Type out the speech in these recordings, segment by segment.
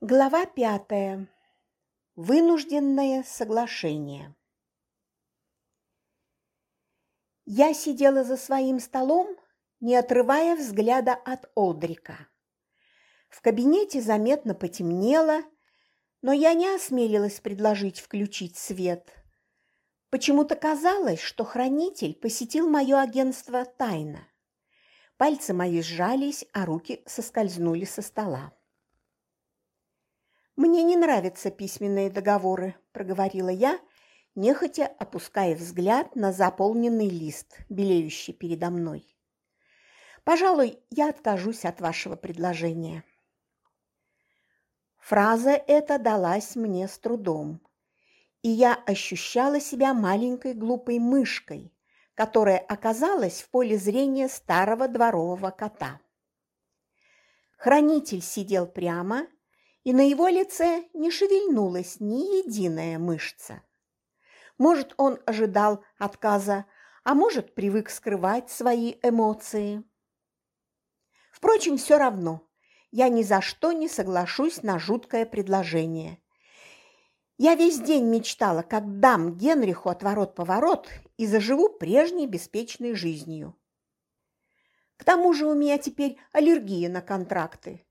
Глава пятая. Вынужденное соглашение. Я сидела за своим столом, не отрывая взгляда от Олдрика. В кабинете заметно потемнело, но я не осмелилась предложить включить свет. Почему-то казалось, что хранитель посетил мое агентство тайно. Пальцы мои сжались, а руки соскользнули со стола. «Мне не нравятся письменные договоры», – проговорила я, нехотя опуская взгляд на заполненный лист, белеющий передо мной. «Пожалуй, я откажусь от вашего предложения». Фраза эта далась мне с трудом, и я ощущала себя маленькой глупой мышкой, которая оказалась в поле зрения старого дворового кота. Хранитель сидел прямо и на его лице не шевельнулась ни единая мышца. Может, он ожидал отказа, а может, привык скрывать свои эмоции. Впрочем, все равно, я ни за что не соглашусь на жуткое предложение. Я весь день мечтала, как дам Генриху отворот-поворот и заживу прежней беспечной жизнью. К тому же у меня теперь аллергия на контракты.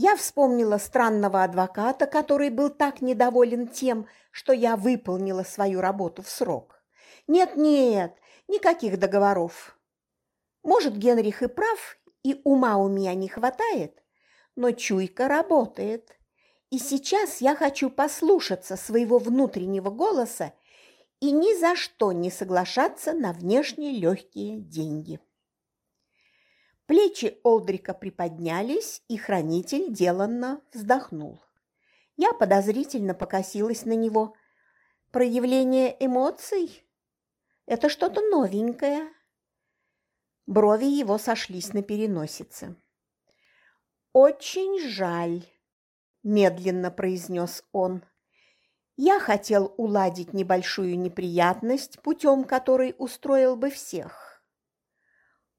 Я вспомнила странного адвоката, который был так недоволен тем, что я выполнила свою работу в срок. Нет-нет, никаких договоров. Может, Генрих и прав, и ума у меня не хватает, но чуйка работает. И сейчас я хочу послушаться своего внутреннего голоса и ни за что не соглашаться на внешние легкие деньги. Плечи Олдрика приподнялись, и хранитель деланно вздохнул. Я подозрительно покосилась на него. Проявление эмоций? Это что-то новенькое. Брови его сошлись на переносице. «Очень жаль», – медленно произнес он. «Я хотел уладить небольшую неприятность путем, который устроил бы всех.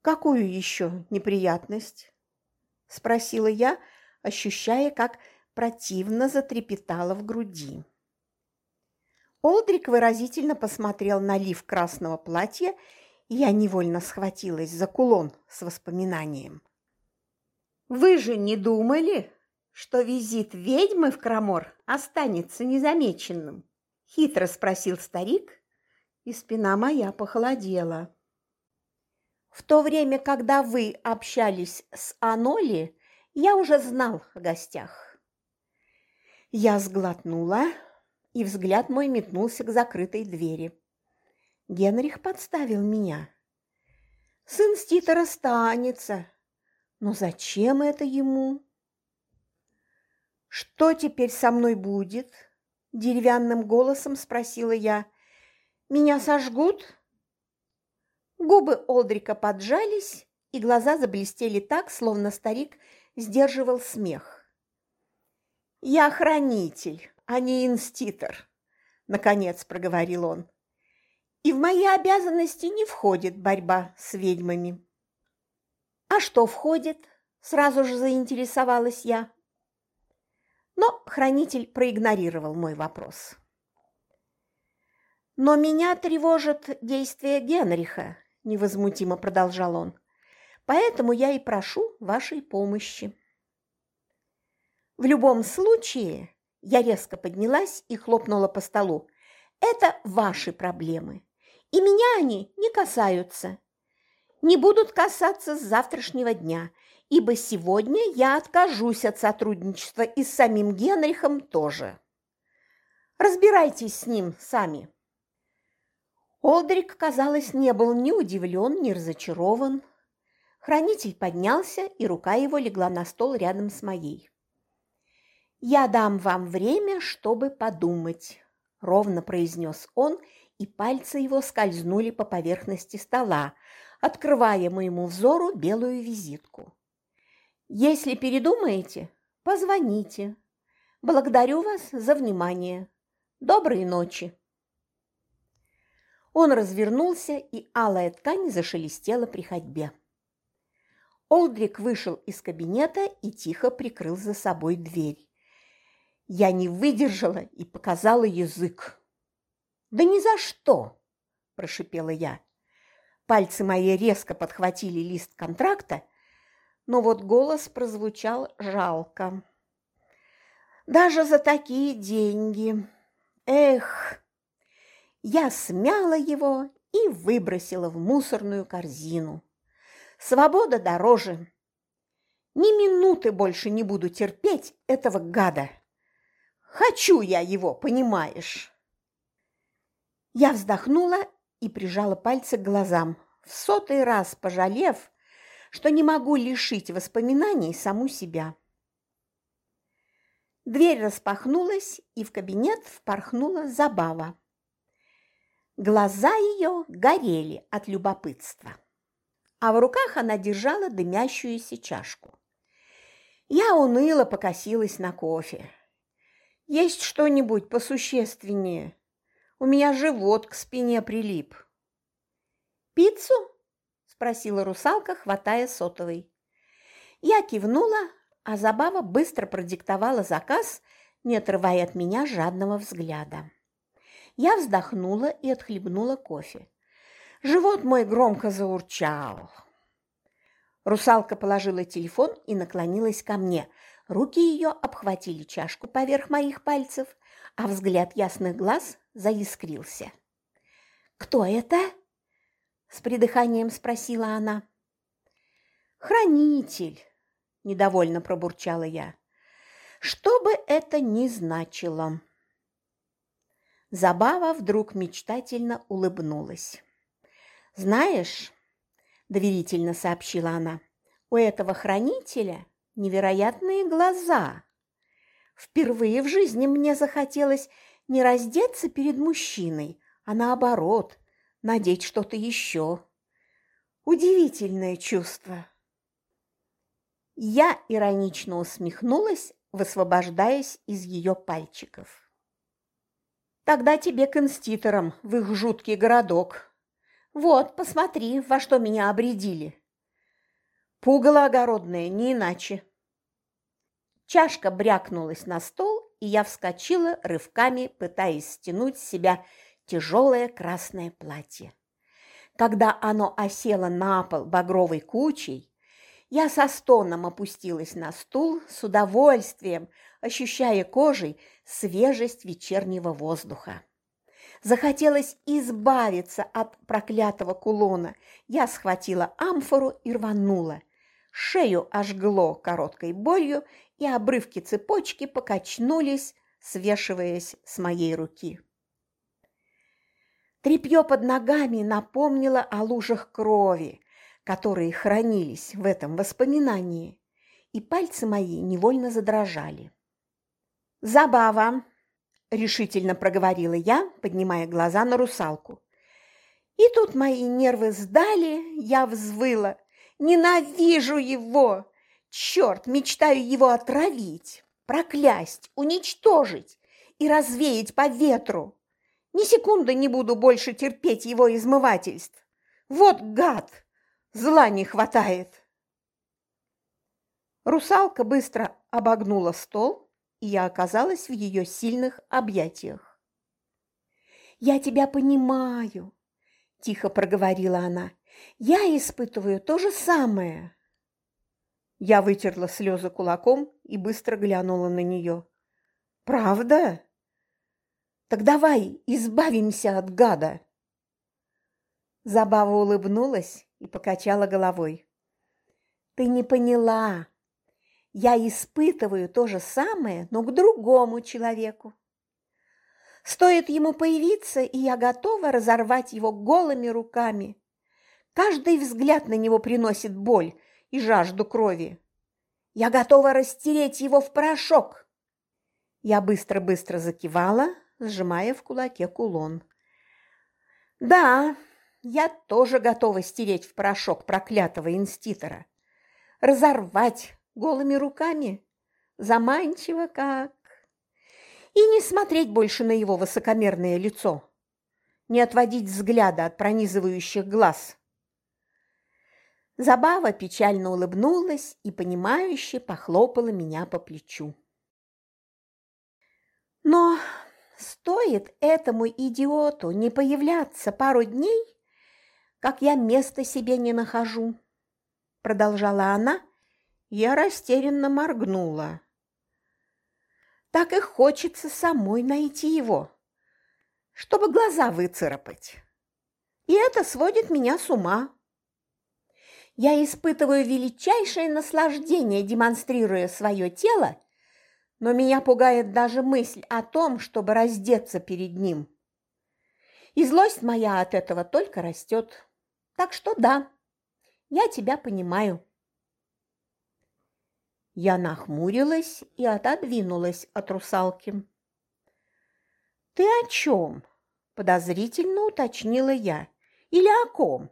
«Какую еще неприятность?» – спросила я, ощущая, как противно затрепетало в груди. Олдрик выразительно посмотрел на лиф красного платья, и я невольно схватилась за кулон с воспоминанием. «Вы же не думали, что визит ведьмы в Крамор останется незамеченным?» – хитро спросил старик, и спина моя похолодела. В то время, когда вы общались с Аноли, я уже знал о гостях. Я сглотнула, и взгляд мой метнулся к закрытой двери. Генрих подставил меня. Сын Стита расстанется. Но зачем это ему? «Что теперь со мной будет?» – деревянным голосом спросила я. «Меня сожгут?» Губы Олдрика поджались, и глаза заблестели так, словно старик сдерживал смех. «Я хранитель, а не инститор», – наконец проговорил он. «И в мои обязанности не входит борьба с ведьмами». «А что входит?» – сразу же заинтересовалась я. Но хранитель проигнорировал мой вопрос. «Но меня тревожит действие Генриха», – невозмутимо продолжал он. «Поэтому я и прошу вашей помощи». В любом случае, я резко поднялась и хлопнула по столу. Это ваши проблемы, и меня они не касаются. Не будут касаться с завтрашнего дня, ибо сегодня я откажусь от сотрудничества и с самим Генрихом тоже. Разбирайтесь с ним сами. Олдрик, казалось, не был ни удивлен, ни разочарован. Хранитель поднялся, и рука его легла на стол рядом с моей. «Я дам вам время, чтобы подумать», – ровно произнес он, и пальцы его скользнули по поверхности стола, открывая моему взору белую визитку. «Если передумаете, позвоните. Благодарю вас за внимание. Доброй ночи!» Он развернулся, и алая ткань зашелестела при ходьбе. Олдрик вышел из кабинета и тихо прикрыл за собой дверь. Я не выдержала и показала язык. «Да ни за что!» – прошипела я. Пальцы мои резко подхватили лист контракта, но вот голос прозвучал жалко. «Даже за такие деньги! Эх!» Я смяла его и выбросила в мусорную корзину. Свобода дороже. Ни минуты больше не буду терпеть этого гада. Хочу я его, понимаешь?» Я вздохнула и прижала пальцы к глазам, в сотый раз пожалев, что не могу лишить воспоминаний саму себя. Дверь распахнулась, и в кабинет впорхнула забава. Глаза ее горели от любопытства, а в руках она держала дымящуюся чашку. Я уныло покосилась на кофе. Есть что-нибудь посущественнее? У меня живот к спине прилип. Пиццу? спросила русалка, хватая сотовый. Я кивнула, а Забава быстро продиктовала заказ, не отрывая от меня жадного взгляда. Я вздохнула и отхлебнула кофе. Живот мой громко заурчал. Русалка положила телефон и наклонилась ко мне, Руки ее обхватили чашку поверх моих пальцев, а взгляд ясных глаз заискрился. «Кто это?» – с придыханием спросила она. «Хранитель», – недовольно пробурчала я. «Что бы это ни значило». Забава вдруг мечтательно улыбнулась. «Знаешь», – доверительно сообщила она, – «у этого хранителя невероятные глаза. Впервые в жизни мне захотелось не раздеться перед мужчиной, а наоборот, надеть что-то еще. Удивительное чувство. Я иронично усмехнулась, высвобождаясь из ее пальчиков. Тогда тебе к инститорам в их жуткий городок. Вот, посмотри, во что меня обредили. Пугало огородное, не иначе. Чашка брякнулась на стол, и я вскочила рывками, пытаясь стянуть с себя тяжелое красное платье. Когда оно осело на пол багровой кучей, я со стоном опустилась на стул с удовольствием, ощущая кожей свежесть вечернего воздуха. Захотелось избавиться от проклятого кулона. Я схватила амфору и рванула. Шею ожгло короткой болью, и обрывки цепочки покачнулись, свешиваясь с моей руки. Трепье под ногами напомнило о лужах крови, которые хранились в этом воспоминании, и пальцы мои невольно задрожали. «Забава!» – решительно проговорила я, поднимая глаза на русалку. И тут мои нервы сдали, я взвыла. «Ненавижу его! Черт, мечтаю его отравить, проклясть, уничтожить и развеять по ветру. Ни секунды не буду больше терпеть его измывательств. Вот гад! Зла не хватает. Русалка быстро обогнула стол, и я оказалась в ее сильных объятиях. «Я тебя понимаю», – тихо проговорила она. «Я испытываю то же самое». Я вытерла слезы кулаком и быстро глянула на нее. «Правда? Так давай избавимся от гада!» Забава улыбнулась и покачала головой. «Ты не поняла. Я испытываю то же самое, но к другому человеку. Стоит ему появиться, и я готова разорвать его голыми руками. Каждый взгляд на него приносит боль, и жажду крови. Я готова растереть его в порошок. Я быстро-быстро закивала, сжимая в кулаке кулон. Да, я тоже готова стереть в порошок проклятого инститора. Разорвать голыми руками. Заманчиво как. И не смотреть больше на его высокомерное лицо. Не отводить взгляда от пронизывающих глаз. Забава печально улыбнулась и, понимающе, похлопала меня по плечу. Но стоит этому идиоту не появляться пару дней, как я места себе не нахожу, продолжала она. Я растерянно моргнула. Так и хочется самой найти его, чтобы глаза выцарапать. И это сводит меня с ума. Я испытываю величайшее наслаждение, демонстрируя свое тело, но меня пугает даже мысль о том, чтобы раздеться перед ним. И злость моя от этого только растет. Так что да, я тебя понимаю. Я нахмурилась и отодвинулась от русалки. «Ты о чем?» – подозрительно уточнила я. «Или о ком?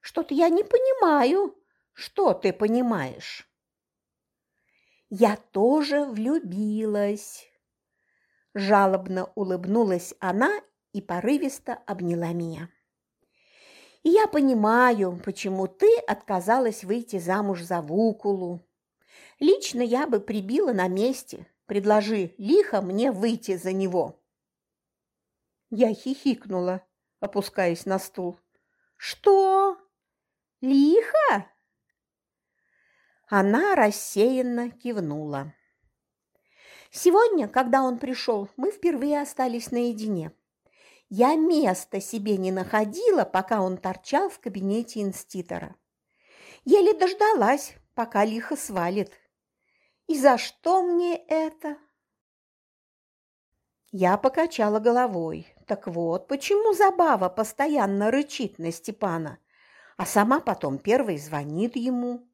Что-то я не понимаю. Что ты понимаешь?» «Я тоже влюбилась!» Жалобно улыбнулась она и порывисто обняла меня. «Я понимаю, почему ты отказалась выйти замуж за Вукулу. Лично я бы прибила на месте, предложи лихо мне выйти за него. Я хихикнула, опускаясь на стул. Что? Лихо? Она рассеянно кивнула. Сегодня, когда он пришел, мы впервые остались наедине. Я места себе не находила, пока он торчал в кабинете инститора. Еле дождалась, пока лихо свалит. И за что мне это? Я покачала головой. Так вот, почему Забава постоянно рычит на Степана, а сама потом первой звонит ему?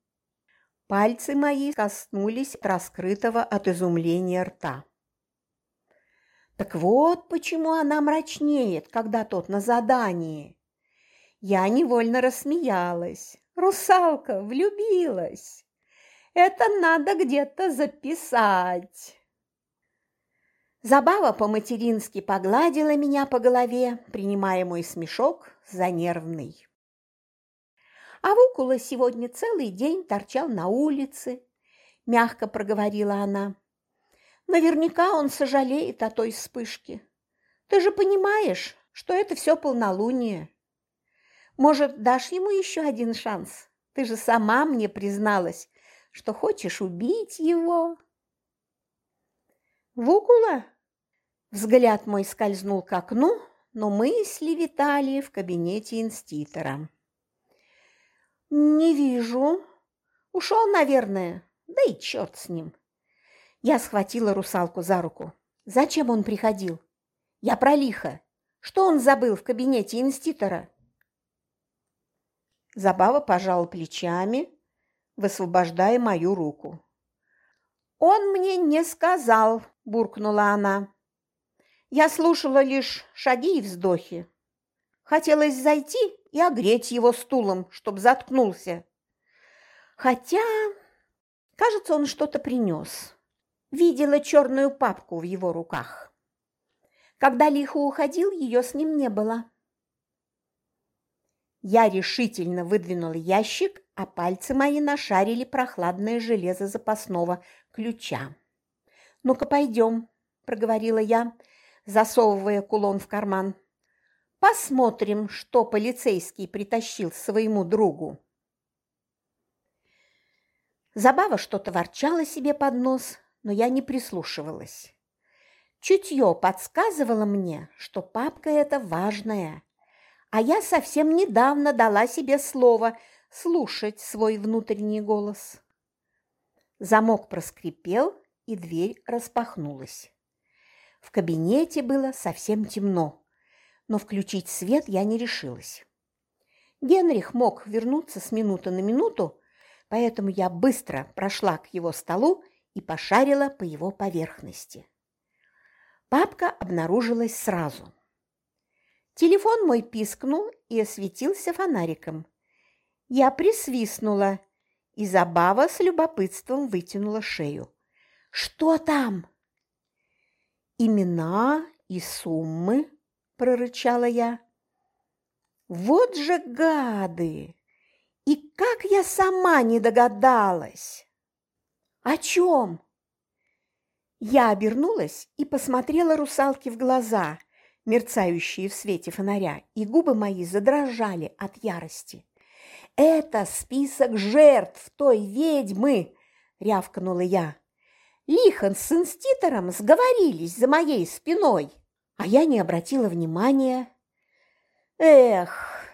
Пальцы мои коснулись раскрытого от изумления рта. Так вот, почему она мрачнеет, когда тот на задании. Я невольно рассмеялась. Русалка влюбилась. Это надо где-то записать. Забава по-матерински погладила меня по голове, принимая мой смешок за нервный. А Вукула сегодня целый день торчал на улице, мягко проговорила она. Наверняка он сожалеет о той вспышке. Ты же понимаешь, что это все полнолуние. Может, дашь ему еще один шанс? Ты же сама мне призналась, что хочешь убить его. Вукула? Взгляд мой скользнул к окну, но мысли витали в кабинете инститора. «Не вижу. Ушел, наверное. Да и черт с ним». Я схватила русалку за руку. «Зачем он приходил? Я про лихо. Что он забыл в кабинете инститора?» Забава пожал плечами, высвобождая мою руку. «Он мне не сказал», – буркнула она. «Я слушала лишь шаги и вздохи. Хотелось зайти и огреть его стулом, чтоб заткнулся. Хотя, кажется, он что-то принес. Видела черную папку в его руках. Когда лихо уходил, ее с ним не было. Я решительно выдвинула ящик а пальцы мои нашарили прохладное железо запасного ключа. «Ну-ка, пойдем», – проговорила я, засовывая кулон в карман. «Посмотрим, что полицейский притащил своему другу». Забава что-то ворчала себе под нос, но я не прислушивалась. Чутье подсказывало мне, что папка эта важная, а я совсем недавно дала себе слово – слушать свой внутренний голос. Замок проскрипел, и дверь распахнулась. В кабинете было совсем темно, но включить свет я не решилась. Генрих мог вернуться с минуты на минуту, поэтому я быстро прошла к его столу и пошарила по его поверхности. Папка обнаружилась сразу. Телефон мой пискнул и осветился фонариком. Я присвистнула, и Забава с любопытством вытянула шею. «Что там?» «Имена и суммы», – прорычала я. «Вот же гады! И как я сама не догадалась!» «О чем?» Я обернулась и посмотрела русалке в глаза, мерцающие в свете фонаря, и губы мои задрожали от ярости. «Это список жертв той ведьмы!» – рявкнула я. «Лихон с инститором сговорились за моей спиной, а я не обратила внимания. Эх,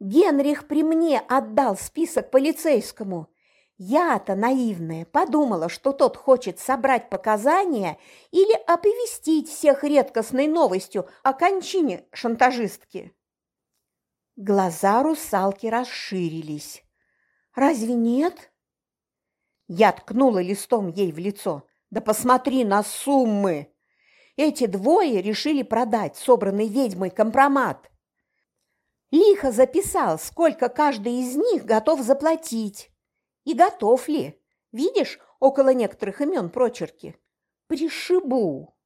Генрих при мне отдал список полицейскому. Я-то наивная подумала, что тот хочет собрать показания или оповестить всех редкостной новостью о кончине шантажистки. Глаза русалки расширились. «Разве нет?» Я ткнула листом ей в лицо. «Да посмотри на суммы! Эти двое решили продать собранный ведьмой компромат. Лихо записал, сколько каждый из них готов заплатить. И готов ли? Видишь, около некоторых имен прочерки. Пришибу.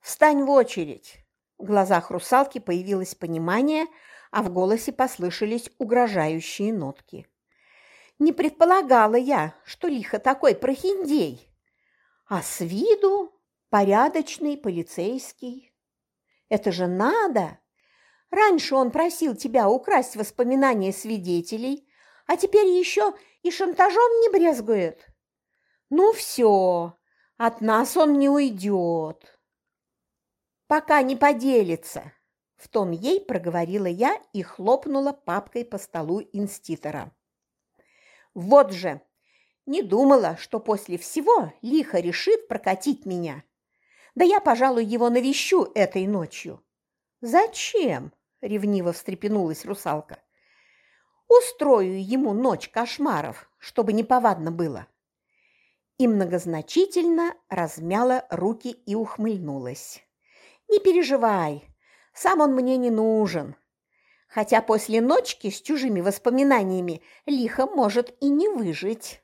Встань в очередь. В глазах русалки появилось понимание, а в голосе послышались угрожающие нотки. Не предполагала я, что лихо такой прохиндей, а с виду порядочный полицейский. Это же надо! Раньше он просил тебя украсть воспоминания свидетелей, а теперь еще и шантажом не брезгует. Ну все, от нас он не уйдет. Пока не поделится, в тон ей проговорила я и хлопнула папкой по столу инститора. Вот же, не думала, что после всего лихо решит прокатить меня. Да я, пожалуй, его навещу этой ночью. Зачем? ревниво встрепенулась русалка. Устрою ему ночь кошмаров, чтобы неповадно было. И многозначительно размяла руки и ухмыльнулась. Не переживай, сам он мне не нужен. Хотя после ночки с чужими воспоминаниями лихо может и не выжить.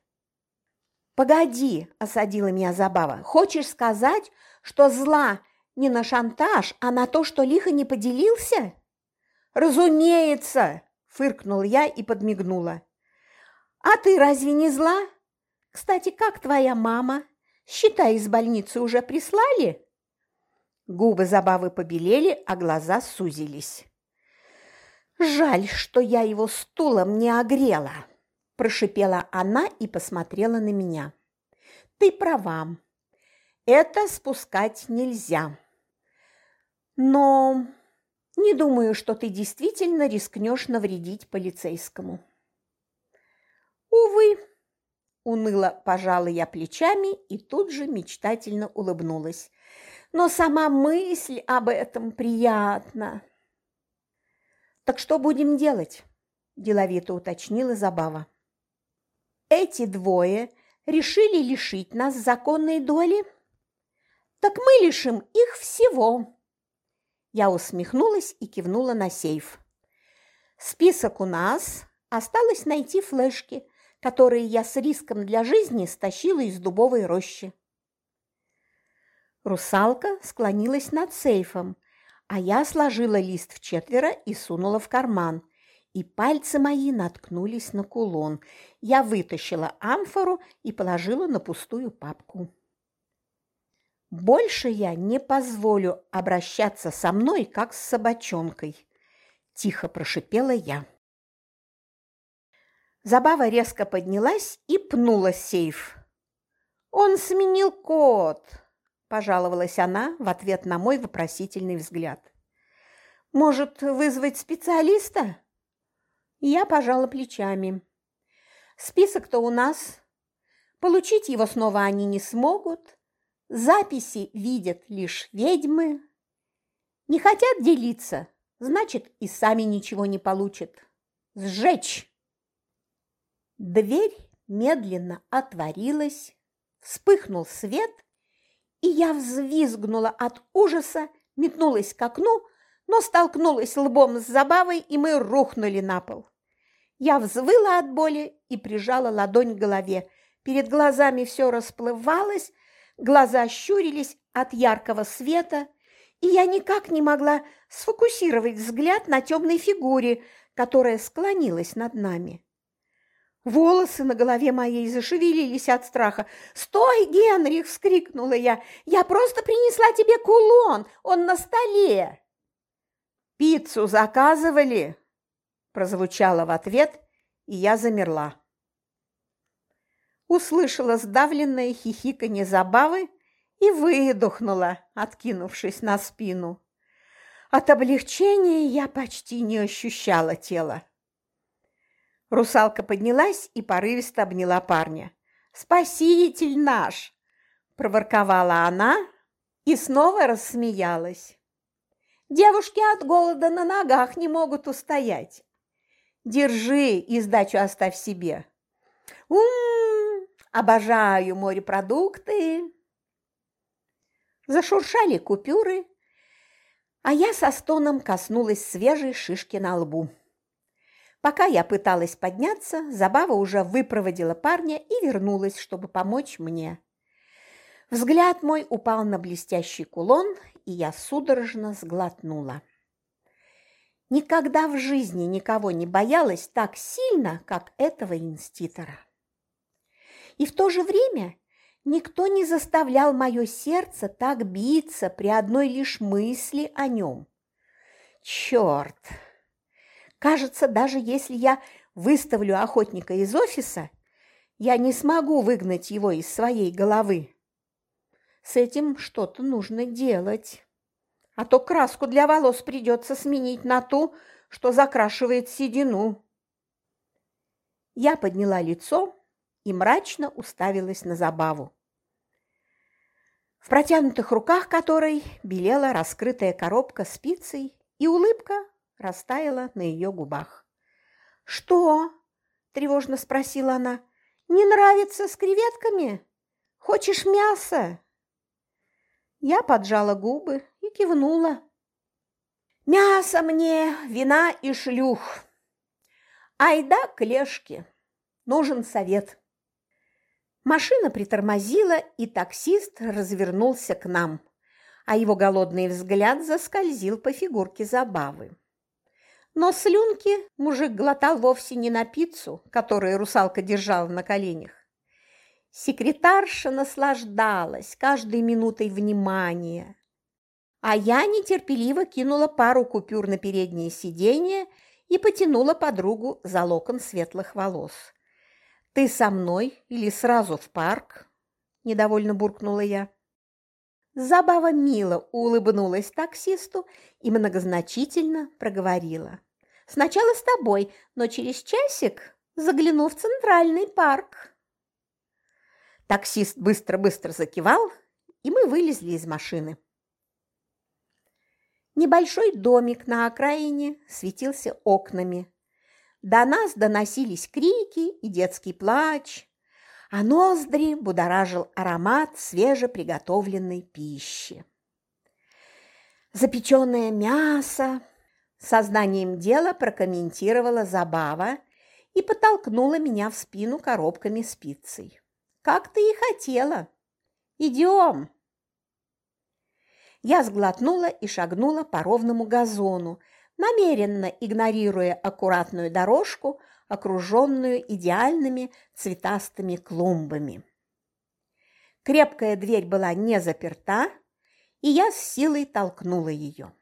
«Погоди», – осадила меня Забава, – «хочешь сказать, что зла не на шантаж, а на то, что лихо не поделился?» «Разумеется!» – фыркнул я и подмигнула. «А ты разве не зла? Кстати, как твоя мама? Считай, из больницы уже прислали?» Губы забавы побелели, а глаза сузились. «Жаль, что я его стулом не огрела», – прошипела она и посмотрела на меня. «Ты права. Это спускать нельзя. Но не думаю, что ты действительно рискнешь навредить полицейскому. Увы, уныло пожала я плечами и тут же мечтательно улыбнулась. Но сама мысль об этом приятна. Так что будем делать? деловито уточнила Забава. Эти двое решили лишить нас законной доли? Так мы лишим их всего. Я усмехнулась и кивнула на сейф. Список у нас. Осталось найти флешки, которые я с риском для жизни стащила из дубовой рощи. Русалка склонилась над сейфом, а я сложила лист в четверо и сунула в карман. И пальцы мои наткнулись на кулон. Я вытащила амфору и положила на пустую папку. Больше я не позволю обращаться со мной, как с собачонкой, тихо прошипела я. Забава резко поднялась и пнула сейф. Он сменил код, пожаловалась она в ответ на мой вопросительный взгляд. Может, вызвать специалиста? Я пожала плечами. Список-то у нас. Получить его снова они не смогут. Записи видят лишь ведьмы. Не хотят делиться, значит, и сами ничего не получат. Сжечь! Дверь медленно отворилась, вспыхнул свет, и я взвизгнула от ужаса, метнулась к окну, но столкнулась лбом с забавой, и мы рухнули на пол. Я взвыла от боли и прижала ладонь к голове. Перед глазами все расплывалось, Глаза щурились от яркого света, и я никак не могла сфокусировать взгляд на темной фигуре, которая склонилась над нами. Волосы на голове моей зашевелились от страха. «Стой, Генрих!» – вскрикнула я. «Я просто принесла тебе кулон, он на столе!» «Пиццу заказывали?» – прозвучало в ответ, и я замерла. Услышала сдавленное хихиканье забавы и выдохнула, откинувшись на спину. От облегчения я почти не ощущала тела. Русалка поднялась и порывисто обняла парня. «Спаситель наш!» – проворковала она и снова рассмеялась. «Девушки от голода на ногах не могут устоять. Держи и сдачу оставь себе. Ум, обожаю морепродукты!» Зашуршали купюры, а я со стоном коснулась свежей шишки на лбу. Пока я пыталась подняться, Забава уже выпроводила парня и вернулась, чтобы помочь мне. Взгляд мой упал на блестящий кулон, и я судорожно сглотнула. Никогда в жизни никого не боялась так сильно, как этого инститора. И в то же время никто не заставлял мое сердце так биться при одной лишь мысли о нем. Черт! Кажется, даже если я выставлю охотника из офиса, я не смогу выгнать его из своей головы. С этим что-то нужно делать. А то краску для волос придется сменить на ту, что закрашивает седину. Я подняла лицо и мрачно уставилась на забаву. В протянутых руках которой белела раскрытая коробка с пиццей и улыбка растаяла на ее губах. «Что?» – тревожно спросила она. «Не нравится с креветками? Хочешь мясо?» Я поджала губы и кивнула. «Мясо мне, вина и шлюх. Айда к Лешке. Нужен совет». Машина притормозила, и таксист развернулся к нам, а его голодный взгляд заскользил по фигурке забавы. Но слюнки мужик глотал вовсе не на пиццу, которую русалка держала на коленях. Секретарша наслаждалась каждой минутой внимания, а я нетерпеливо кинула пару купюр на переднее сиденье и потянула подругу за локон светлых волос. «Ты со мной или сразу в парк?» – недовольно буркнула я. Забава мило улыбнулась таксисту и многозначительно проговорила. Сначала с тобой, но через часик загляну в Центральный парк. Таксист быстро-быстро закивал, и мы вылезли из машины. Небольшой домик на окраине светился окнами. До нас доносились крики и детский плач, а ноздри будоражил аромат свежеприготовленной пищи. Запеченное мясо, Сознанием дела прокомментировала Забава и подтолкнула меня в спину коробками с пиццей. «Как ты и хотела! Идем!» Я сглотнула и шагнула по ровному газону, намеренно игнорируя аккуратную дорожку, окруженную идеальными цветастыми клумбами. Крепкая дверь была не заперта, и я с силой толкнула ее.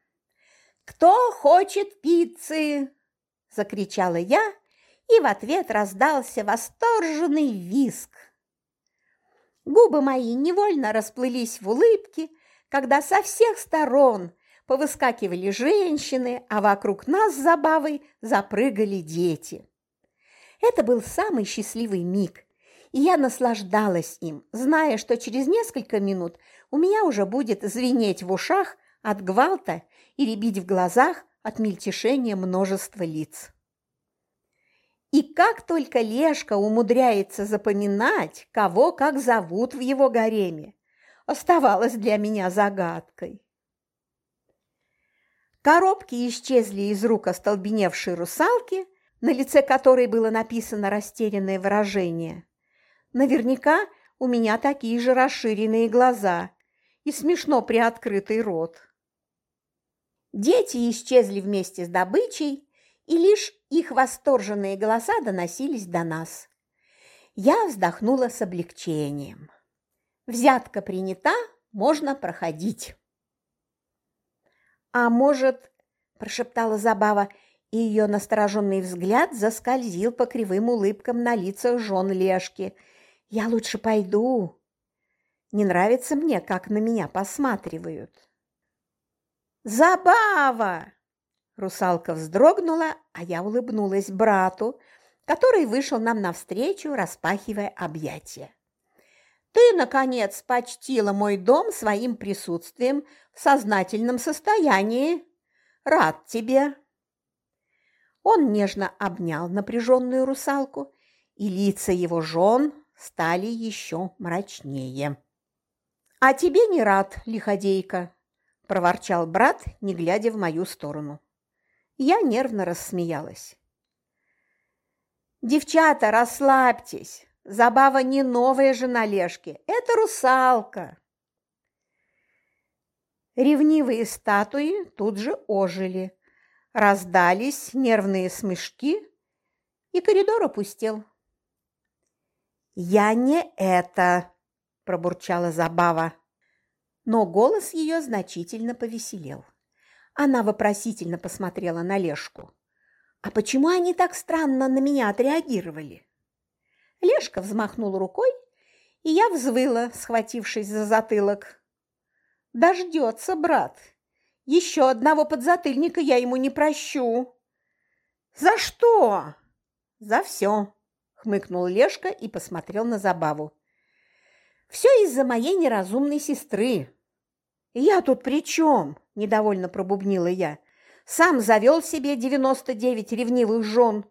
«Кто хочет пиццы?» – закричала я, и в ответ раздался восторженный виск. Губы мои невольно расплылись в улыбке, когда со всех сторон повыскакивали женщины, а вокруг нас с забавой запрыгали дети. Это был самый счастливый миг, и я наслаждалась им, зная, что через несколько минут у меня уже будет звенеть в ушах от гвалта и рябить в глазах от мельтешения множества лиц. И как только Лешка умудряется запоминать, кого как зовут в его гареме, оставалось для меня загадкой. Коробки исчезли из рук остолбеневшей русалки, на лице которой было написано растерянное выражение. Наверняка у меня такие же расширенные глаза и смешно приоткрытый рот. Дети исчезли вместе с добычей, и лишь их восторженные голоса доносились до нас. Я вздохнула с облегчением. Взятка принята, можно проходить. «А может, – прошептала Забава, и ее настороженный взгляд заскользил по кривым улыбкам на лицах жен Лешки. «Я лучше пойду. Не нравится мне, как на меня посматривают». «Забава!» Русалка вздрогнула, а я улыбнулась брату, который вышел нам навстречу, распахивая объятия. «Ты, наконец, почтила мой дом своим присутствием в сознательном состоянии. Рад тебе!» Он нежно обнял напряженную русалку, и лица его жен стали еще мрачнее. «А тебе не рад, лиходейка!» – проворчал брат, не глядя в мою сторону. Я нервно рассмеялась. «Девчата, расслабьтесь! Забава не новая жена Лешки, это русалка!» Ревнивые статуи тут же ожили, раздались нервные смешки, и коридор опустел. «Я не это!» – пробурчала Забава, но голос ее значительно повеселел. Она вопросительно посмотрела на Лешку. «А почему они так странно на меня отреагировали?» Лешка взмахнул рукой, и я взвыла, схватившись за затылок. «Дождется, брат! Еще одного подзатыльника я ему не прощу!» «За что?» «За все!» – хмыкнул Лешка и посмотрел на забаву. «Все из-за моей неразумной сестры!» «Я тут при чем?» – недовольно пробубнила я. «Сам завел себе девяносто девять ревнивых жен».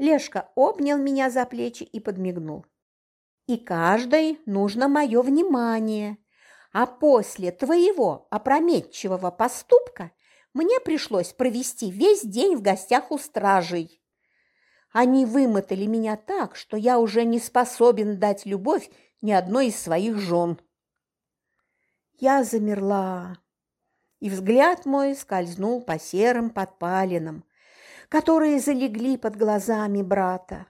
Лешка обнял меня за плечи и подмигнул. «И каждой нужно мое внимание. А после твоего опрометчивого поступка мне пришлось провести весь день в гостях у стражей. Они вымотали меня так, что я уже не способен дать любовь ни одной из своих жен». Я замерла, и взгляд мой скользнул по серым подпалинам, которые залегли под глазами брата.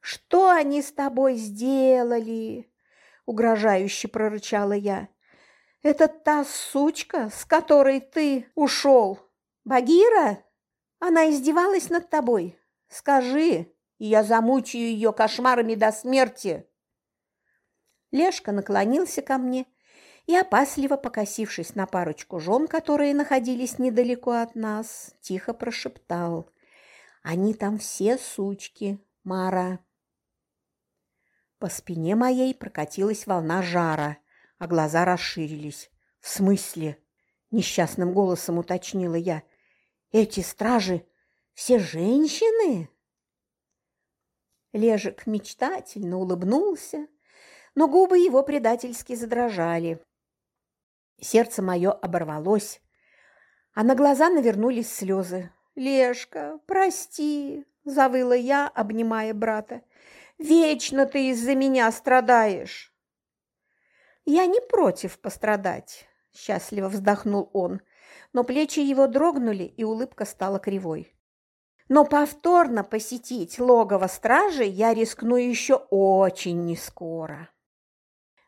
«Что они с тобой сделали?» – угрожающе прорычала я. «Это та сучка, с которой ты ушел, Багира? Она издевалась над тобой? Скажи, и я замучаю ее кошмарами до смерти!» Лешка наклонился ко мне – и, опасливо покосившись на парочку жен, которые находились недалеко от нас, тихо прошептал. «Они там все сучки, Мара!» По спине моей прокатилась волна жара, а глаза расширились. «В смысле?» – несчастным голосом уточнила я. «Эти стражи все женщины?» Лежик мечтательно улыбнулся, но губы его предательски задрожали. Сердце мое оборвалось, а на глаза навернулись слезы. «Лешка, прости!» – завыла я, обнимая брата. «Вечно ты из-за меня страдаешь!» «Я не против пострадать», – счастливо вздохнул он, но плечи его дрогнули, и улыбка стала кривой. «Но повторно посетить логово стражи я рискну еще очень нескоро».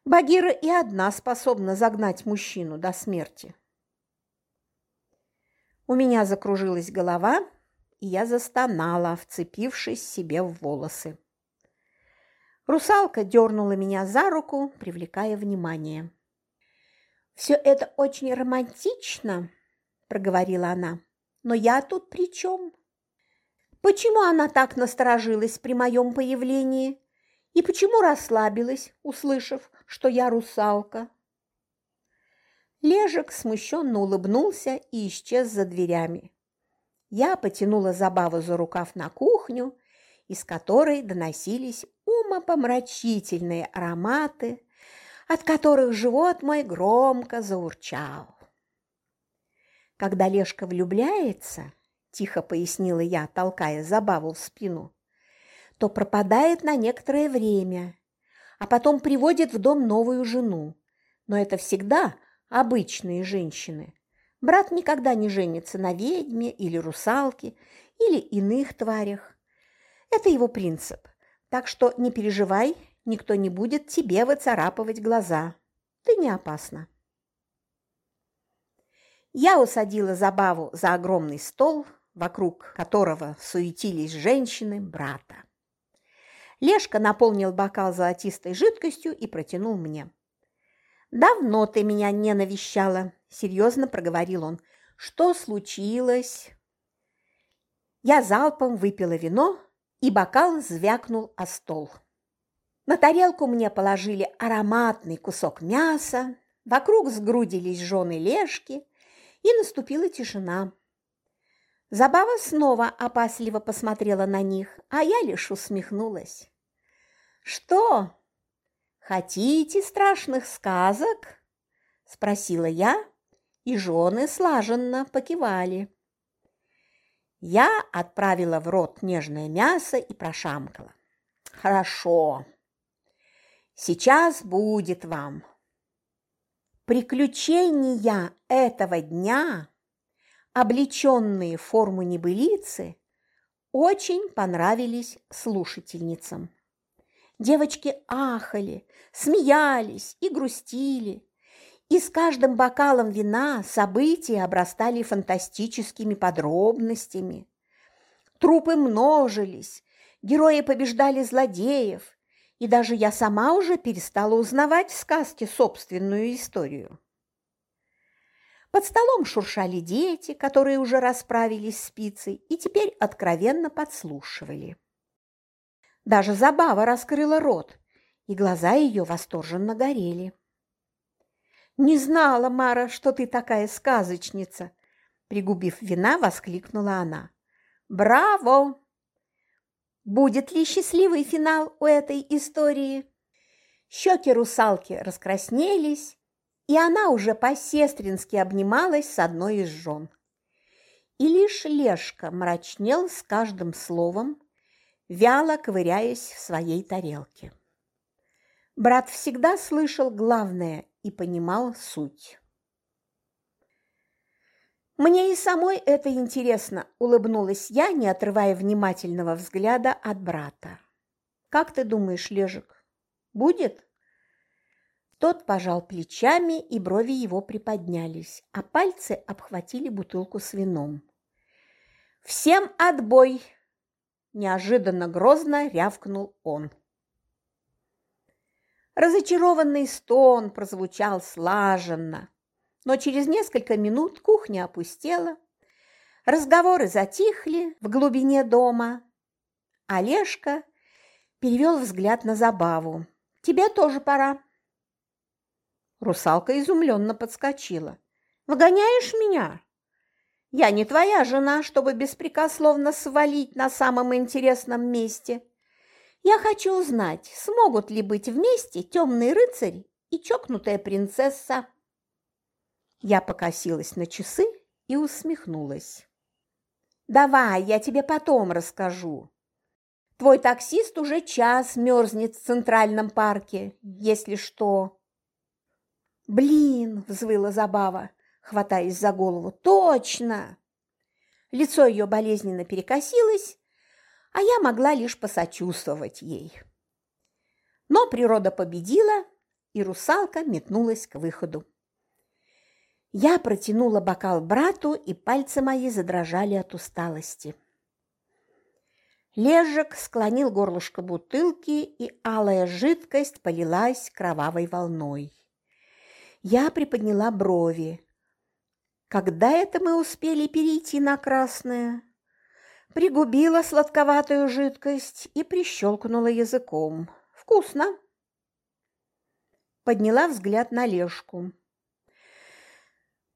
Багира и одна способна загнать мужчину до смерти. У меня закружилась голова, и я застонала, вцепившись себе в волосы. Русалка дернула меня за руку, привлекая внимание. «Все это очень романтично», – проговорила она. «Но я тут при чем? Почему она так насторожилась при моем появлении? И почему расслабилась, услышав, что я русалка? Лежик смущенно улыбнулся и исчез за дверями. Я потянула забаву за рукав на кухню, из которой доносились умопомрачительные ароматы, от которых живот мой громко заурчал. Когда Лешка влюбляется, тихо пояснила я, толкая забаву в спину, то пропадает на некоторое время, а потом приводит в дом новую жену. Но это всегда обычные женщины. Брат никогда не женится на ведьме или русалке или иных тварях. Это его принцип. Так что не переживай, никто не будет тебе выцарапывать глаза. Ты не опасна. Я усадила Забаву за огромный стол, вокруг которого суетились женщины брата. Лешка наполнил бокал золотистой жидкостью и протянул мне. «Давно ты меня не навещала», – серьезно проговорил он. «Что случилось?» Я залпом выпила вино, и бокал звякнул о стол. На тарелку мне положили ароматный кусок мяса, вокруг сгрудились жены Лешки, и наступила тишина. Забава снова опасливо посмотрела на них, а я лишь усмехнулась. «Что, хотите страшных сказок?» – спросила я, и жены слаженно покивали. Я отправила в рот нежное мясо и прошамкала. «Хорошо, сейчас будет вам». Приключения этого дня, облеченные в форму небылицы, очень понравились слушательницам. Девочки ахали, смеялись и грустили. И с каждым бокалом вина события обрастали фантастическими подробностями. Трупы множились, герои побеждали злодеев, и даже я сама уже перестала узнавать в сказке собственную историю. Под столом шуршали дети, которые уже расправились с пиццей и теперь откровенно подслушивали. Даже Забава раскрыла рот, и глаза ее восторженно горели. «Не знала, Мара, что ты такая сказочница!» Пригубив вина, воскликнула она. «Браво! Будет ли счастливый финал у этой истории?» Щеки русалки раскраснелись, и она уже по-сестрински обнималась с одной из жен. И лишь Лешка мрачнел с каждым словом, вяло ковыряясь в своей тарелке. Брат всегда слышал главное и понимал суть. «Мне и самой это интересно», – улыбнулась я, не отрывая внимательного взгляда от брата. «Как ты думаешь, Лежик, будет?» Тот пожал плечами, и брови его приподнялись, а пальцы обхватили бутылку с вином. «Всем отбой!» Неожиданно грозно рявкнул он. Разочарованный стон прозвучал слаженно, но через несколько минут кухня опустела, разговоры затихли в глубине дома. Олежка перевел взгляд на забаву. «Тебе тоже пора». Русалка изумленно подскочила. «Выгоняешь меня?» Я не твоя жена, чтобы беспрекословно свалить на самом интересном месте. Я хочу узнать, смогут ли быть вместе темный рыцарь и чокнутая принцесса. Я покосилась на часы и усмехнулась. «Давай, я тебе потом расскажу. Твой таксист уже час мерзнет в Центральном парке, если что». «Блин!» – взвыла Забава хватаясь за голову. «Точно!» Лицо ее болезненно перекосилось, а я могла лишь посочувствовать ей. Но природа победила, и русалка метнулась к выходу. Я протянула бокал брату, и пальцы мои задрожали от усталости. Лежек склонил горлышко бутылки, и алая жидкость полилась кровавой волной. Я приподняла брови. Когда это мы успели перейти на красное? Пригубила сладковатую жидкость и прищелкнула языком. Вкусно. Подняла взгляд на Лешку.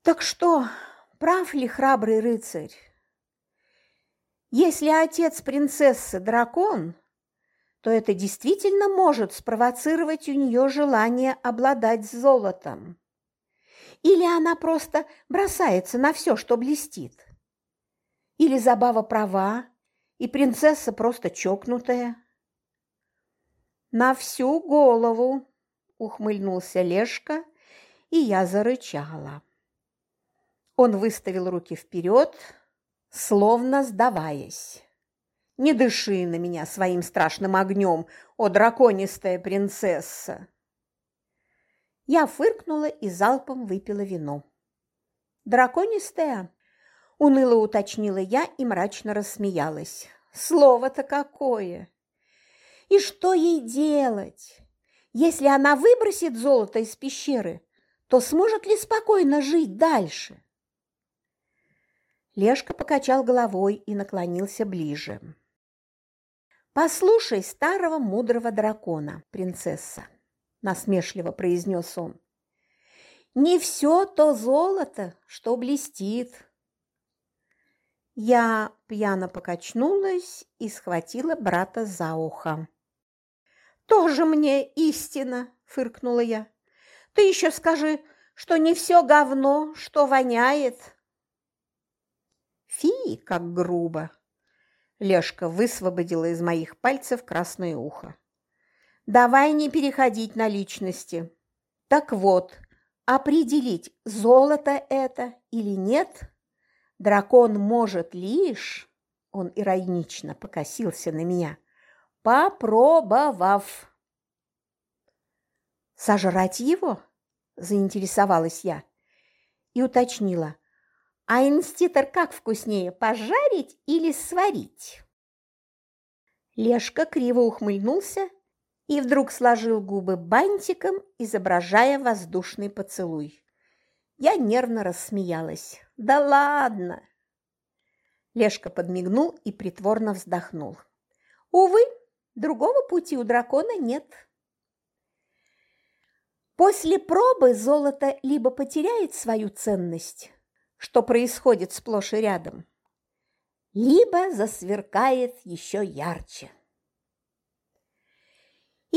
Так что, прав ли храбрый рыцарь? Если отец принцессы дракон, то это действительно может спровоцировать у нее желание обладать золотом. Или она просто бросается на все, что блестит? Или забава права, и принцесса просто чокнутая? На всю голову, ухмыльнулся Лешка, и я зарычала. Он выставил руки вперед, словно сдаваясь. Не дыши на меня своим страшным огнем, о драконистая принцесса!» Я фыркнула и залпом выпила вино. «Драконистая?» – уныло уточнила я и мрачно рассмеялась. «Слово-то какое! И что ей делать? Если она выбросит золото из пещеры, то сможет ли спокойно жить дальше?» Лешка покачал головой и наклонился ближе. «Послушай старого мудрого дракона, принцесса», – насмешливо произнес он. «Не все то золото, что блестит». Я пьяно покачнулась и схватила брата за ухо. «Тоже мне истина!» – фыркнула я. «Ты еще скажи, что не все говно, что воняет!» Фи, как грубо! Лешка высвободила из моих пальцев красное ухо. Давай не переходить на личности. Так вот, определить, золото это или нет, дракон может лишь, он иронично покосился на меня, попробовав. «Сожрать его?» – заинтересовалась я и уточнила. «А инститор как вкуснее, пожарить или сварить?» Лешка криво ухмыльнулся и вдруг сложил губы бантиком, изображая воздушный поцелуй. Я нервно рассмеялась. «Да ладно!» Лешка подмигнул и притворно вздохнул. «Увы, другого пути у дракона нет». После пробы золото либо потеряет свою ценность, что происходит сплошь и рядом, либо засверкает еще ярче.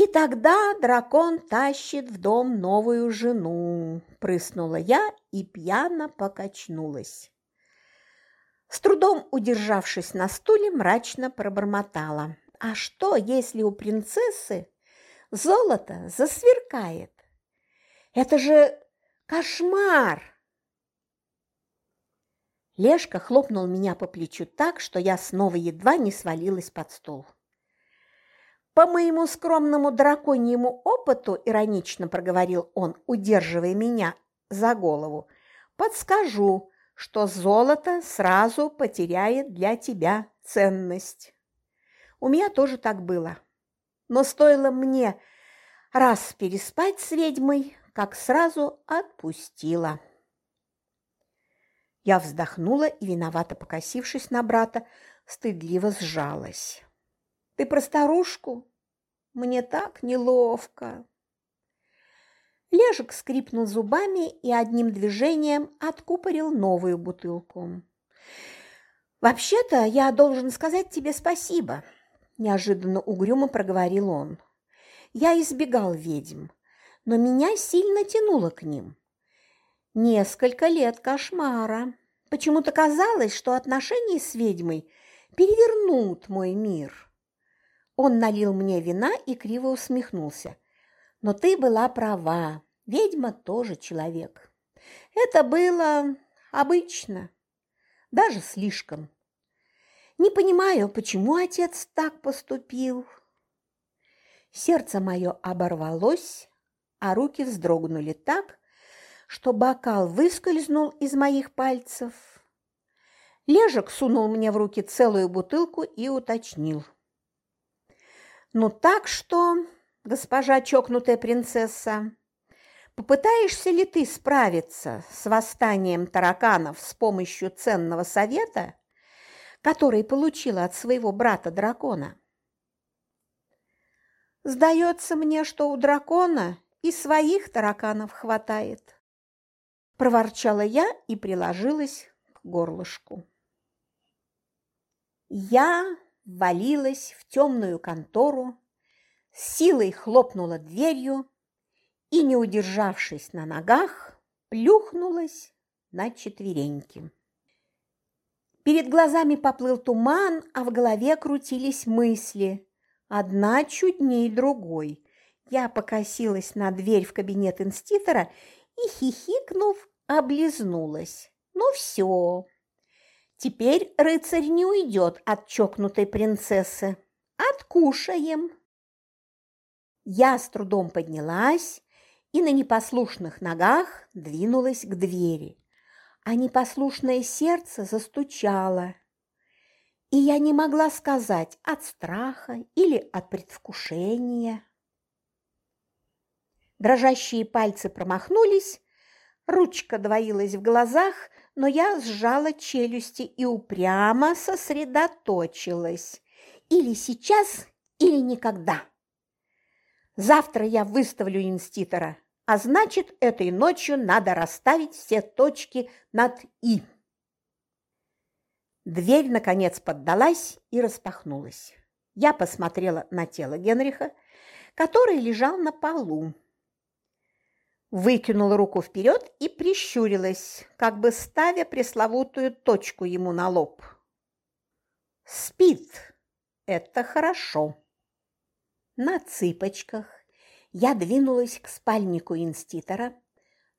И тогда дракон тащит в дом новую жену, прыснула я и пьяно покачнулась. С трудом удержавшись на стуле, мрачно пробормотала. А что, если у принцессы золото засверкает? Это же кошмар! Лешка хлопнул меня по плечу так, что я снова едва не свалилась под стол. «По моему скромному драконьему опыту», – иронично проговорил он, удерживая меня за голову, – «подскажу, что золото сразу потеряет для тебя ценность». У меня тоже так было. Но стоило мне раз переспать с ведьмой, как сразу отпустила. Я вздохнула и, виновато покосившись на брата, стыдливо сжалась. «Ты про старушку? Мне так неловко!» Лежик скрипнул зубами и одним движением откупорил новую бутылку. «Вообще-то я должен сказать тебе спасибо», – неожиданно угрюмо проговорил он. «Я избегал ведьм, но меня сильно тянуло к ним. Несколько лет кошмара. Почему-то казалось, что отношения с ведьмой перевернут мой мир. Он налил мне вина и криво усмехнулся. Но ты была права, ведьма тоже человек. Это было обычно, даже слишком. Не понимаю, почему отец так поступил. Сердце мое оборвалось, а руки вздрогнули так, что бокал выскользнул из моих пальцев. Лежек сунул мне в руки целую бутылку и уточнил. «Ну так что, госпожа чокнутая принцесса, попытаешься ли ты справиться с восстанием тараканов с помощью ценного совета, который получила от своего брата-дракона?» «Сдается мне, что у дракона и своих тараканов хватает», проворчала я и приложилась к горлышку. Я валилась в темную контору, силой хлопнула дверью и, не удержавшись на ногах, плюхнулась на четвереньки. Перед глазами поплыл туман, а в голове крутились мысли, одна чудней другой. Я покосилась на дверь в кабинет инститора и, хихикнув, облизнулась. Ну все, Теперь рыцарь не уйдет от чокнутой принцессы. Откушаем. Я с трудом поднялась и на непослушных ногах двинулась к двери, а непослушное сердце застучало. И я не могла сказать от страха или от предвкушения. Дрожащие пальцы промахнулись, ручка двоилась в глазах, но я сжала челюсти и упрямо сосредоточилась. Или сейчас, или никогда. Завтра я выставлю инститора, а значит, этой ночью надо расставить все точки над «и». Дверь, наконец, поддалась и распахнулась. Я посмотрела на тело Генриха, который лежал на полу, выкинула руку вперед и прищурилась, как бы ставя пресловутую точку ему на лоб. Спит. Это хорошо. На цыпочках я двинулась к спальнику инститора,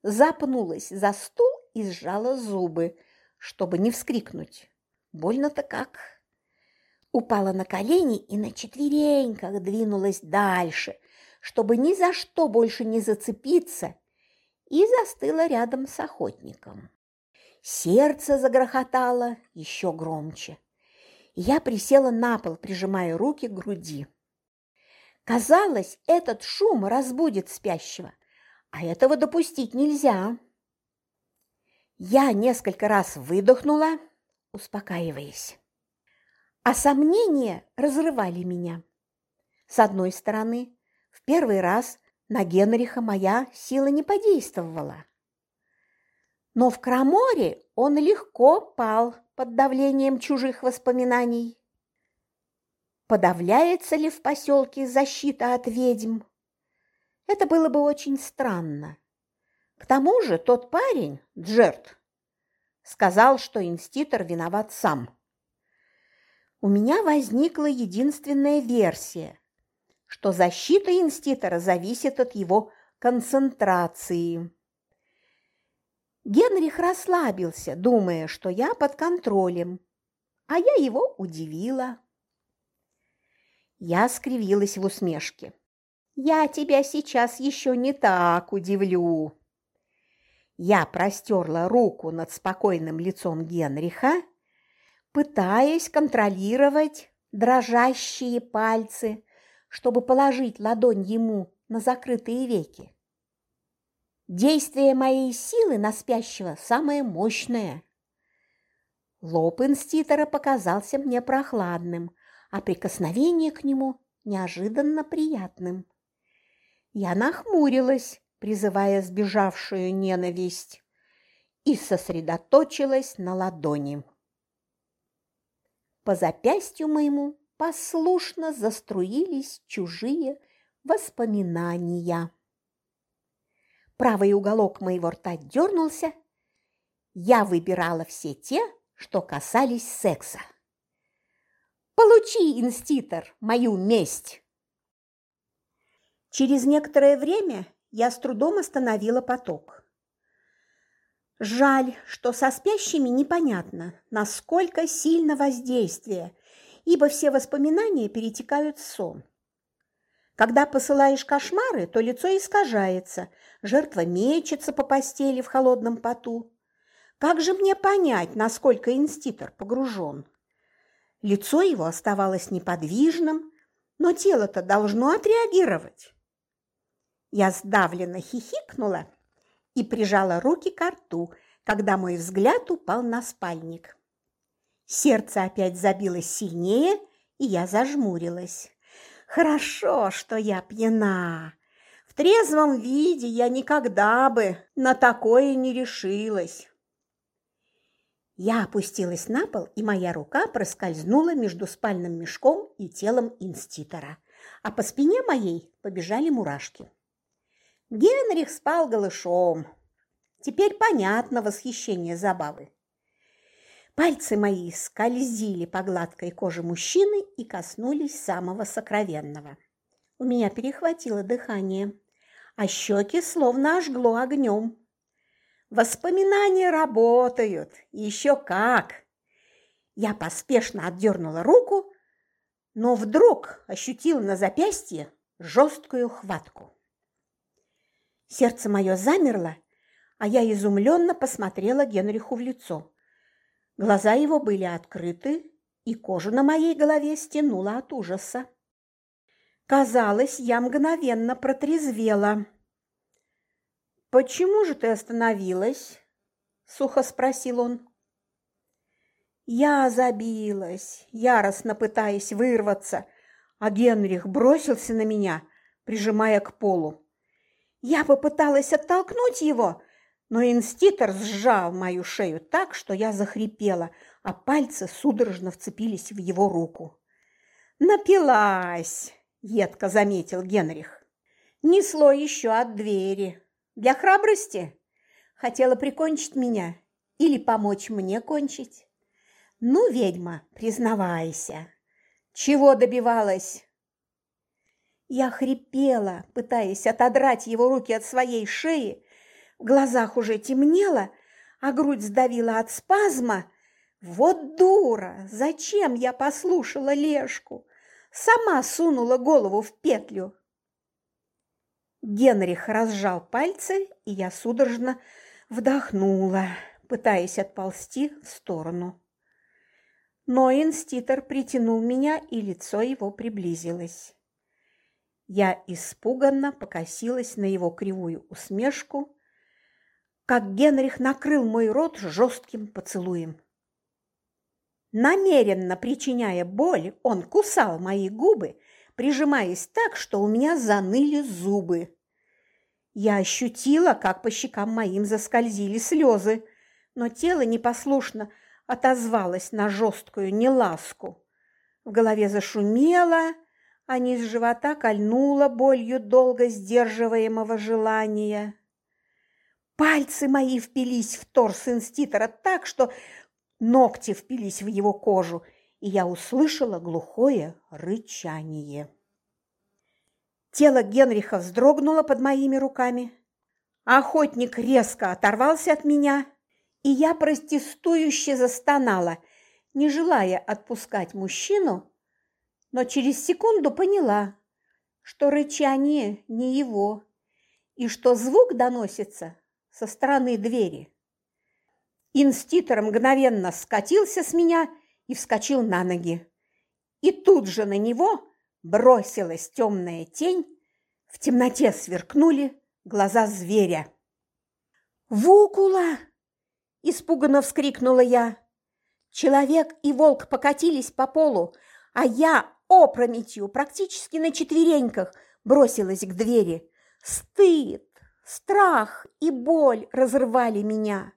запнулась за стул и сжала зубы, чтобы не вскрикнуть. Больно-то как. Упала на колени и на четвереньках двинулась дальше, чтобы ни за что больше не зацепиться и застыла рядом с охотником. Сердце загрохотало еще громче. Я присела на пол, прижимая руки к груди. Казалось, этот шум разбудит спящего, а этого допустить нельзя. Я несколько раз выдохнула, успокаиваясь. А сомнения разрывали меня. С одной стороны, в первый раз на Генриха моя сила не подействовала. Но в Краморе он легко пал под давлением чужих воспоминаний. Подавляется ли в поселке защита от ведьм? Это было бы очень странно. К тому же тот парень, Джерт, сказал, что инститор виноват сам. У меня возникла единственная версия, что защита инститора зависит от его концентрации. Генрих расслабился, думая, что я под контролем, а я его удивила. Я скривилась в усмешке. «Я тебя сейчас еще не так удивлю». Я простерла руку над спокойным лицом Генриха, пытаясь контролировать дрожащие пальцы, чтобы положить ладонь ему на закрытые веки. Действие моей силы на спящего самое мощное. Лоб инститора показался мне прохладным, а прикосновение к нему неожиданно приятным. Я нахмурилась, призывая сбежавшую ненависть, и сосредоточилась на ладони. По запястью моему послушно заструились чужие воспоминания. Правый уголок моего рта дернулся. Я выбирала все те, что касались секса. Получи, инститор, мою месть! Через некоторое время я с трудом остановила поток. Жаль, что со спящими непонятно, насколько сильно воздействие ибо все воспоминания перетекают в сон. Когда посылаешь кошмары, то лицо искажается, жертва мечется по постели в холодном поту. Как же мне понять, насколько инститор погружен? Лицо его оставалось неподвижным, но тело-то должно отреагировать. Я сдавленно хихикнула и прижала руки к рту, когда мой взгляд упал на спальник. Сердце опять забилось сильнее, и я зажмурилась. Хорошо, что я пьяна. В трезвом виде я никогда бы на такое не решилась. Я опустилась на пол, и моя рука проскользнула между спальным мешком и телом инститора, а по спине моей побежали мурашки. Генрих спал голышом. Теперь понятно восхищение забавы. Пальцы мои скользили по гладкой коже мужчины и коснулись самого сокровенного. У меня перехватило дыхание, а щеки словно ожгло огнем. Воспоминания работают, еще как. Я поспешно отдернула руку, но вдруг ощутила на запястье жесткую хватку. Сердце мое замерло, а я изумленно посмотрела Генриху в лицо. Глаза его были открыты, и кожа на моей голове стянула от ужаса. Казалось, я мгновенно протрезвела. «Почему же ты остановилась?» – сухо спросил он. Я забилась, яростно пытаясь вырваться, а Генрих бросился на меня, прижимая к полу. Я попыталась оттолкнуть его, но инститор сжал мою шею так, что я захрипела, а пальцы судорожно вцепились в его руку. «Напилась!» – едко заметил Генрих. «Несло еще от двери. Для храбрости? Хотела прикончить меня или помочь мне кончить?» «Ну, ведьма, признавайся, чего добивалась?» Я хрипела, пытаясь отодрать его руки от своей шеи. В глазах уже темнело, а грудь сдавила от спазма. Вот дура! Зачем я послушала Лешку? Сама сунула голову в петлю. Генрих разжал пальцы, и я судорожно вдохнула, пытаясь отползти в сторону. Но инститор притянул меня, и лицо его приблизилось. Я испуганно покосилась на его кривую усмешку, как Генрих накрыл мой рот жестким поцелуем. Намеренно причиняя боль, он кусал мои губы, прижимаясь так, что у меня заныли зубы. Я ощутила, как по щекам моим заскользили слезы, но тело непослушно отозвалась на жесткую неласку. В голове зашумело, а низ живота кольнуло болью долго сдерживаемого желания. Пальцы мои впились в торс инститора так, что ногти впились в его кожу, и я услышала глухое рычание. Тело Генриха вздрогнуло под моими руками. Охотник резко оторвался от меня и я протестующе застонала, не желая отпускать мужчину, но через секунду поняла, что рычание не его и что звук доносится со стороны двери. Инститор мгновенно скатился с меня и вскочил на ноги. И тут же на него бросилась темная тень, в темноте сверкнули глаза зверя. «Вукула!» – испуганно вскрикнула я. Человек и волк покатились по полу, а я опрометью, практически на четвереньках, бросилась к двери. Стыд, страх и боль разрывали меня.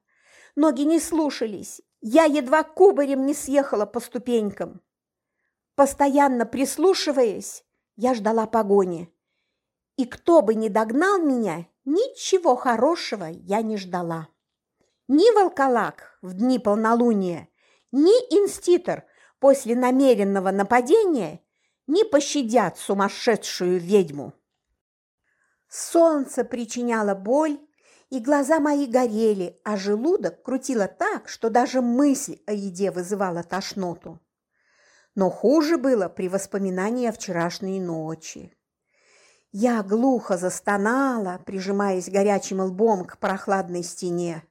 Ноги не слушались, я едва кубарем не съехала по ступенькам. Постоянно прислушиваясь, я ждала погони. И кто бы ни догнал меня, ничего хорошего я не ждала. Ни волколак в дни полнолуния, ни инститор после намеренного нападения не пощадят сумасшедшую ведьму. Солнце причиняло боль, и глаза мои горели, а желудок крутило так, что даже мысль о еде вызывала тошноту. Но хуже было при воспоминании о вчерашней ночи. Я глухо застонала, прижимаясь горячим лбом к прохладной стене.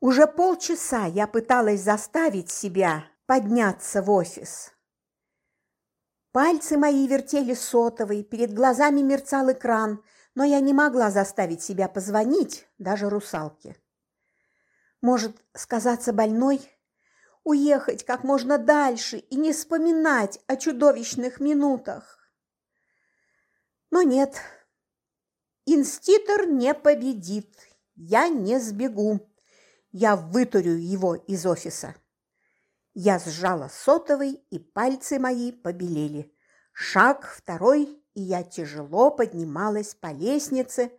Уже полчаса я пыталась заставить себя подняться в офис. Пальцы мои вертели сотовый, перед глазами мерцал экран, но я не могла заставить себя позвонить даже русалке. Может, сказаться больной? Уехать как можно дальше и не вспоминать о чудовищных минутах? Но нет, инститор не победит, я не сбегу. Я вытурю его из офиса. Я сжала сотовый, и пальцы мои побелели. Шаг второй, и я тяжело поднималась по лестнице,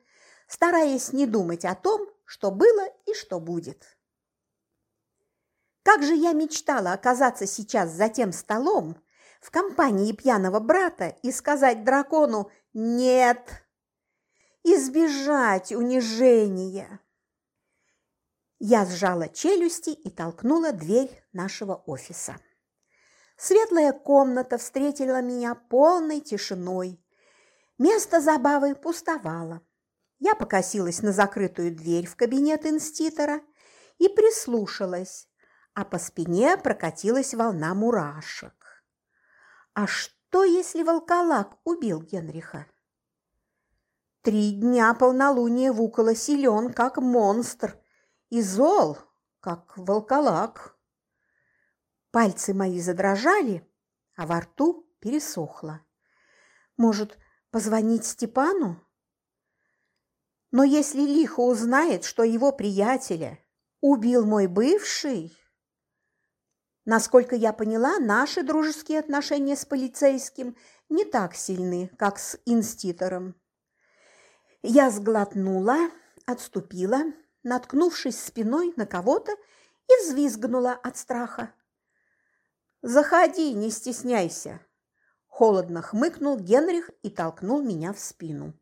стараясь не думать о том, что было и что будет. Как же я мечтала оказаться сейчас за тем столом, в компании пьяного брата и сказать дракону «нет», избежать унижения. Я сжала челюсти и толкнула дверь нашего офиса. Светлая комната встретила меня полной тишиной. Место забавы пустовало. Я покосилась на закрытую дверь в кабинет инститора и прислушалась, а по спине прокатилась волна мурашек. А что, если волколак убил Генриха? Три дня полнолуния Вукола силен, как монстр, и зол, как волколак. Пальцы мои задрожали, а во рту пересохло. Может, позвонить Степану? Но если лихо узнает, что его приятеля убил мой бывший... Насколько я поняла, наши дружеские отношения с полицейским не так сильны, как с инститором. Я сглотнула, отступила, наткнувшись спиной на кого-то, и взвизгнула от страха. «Заходи, не стесняйся!» Холодно хмыкнул Генрих и толкнул меня в спину.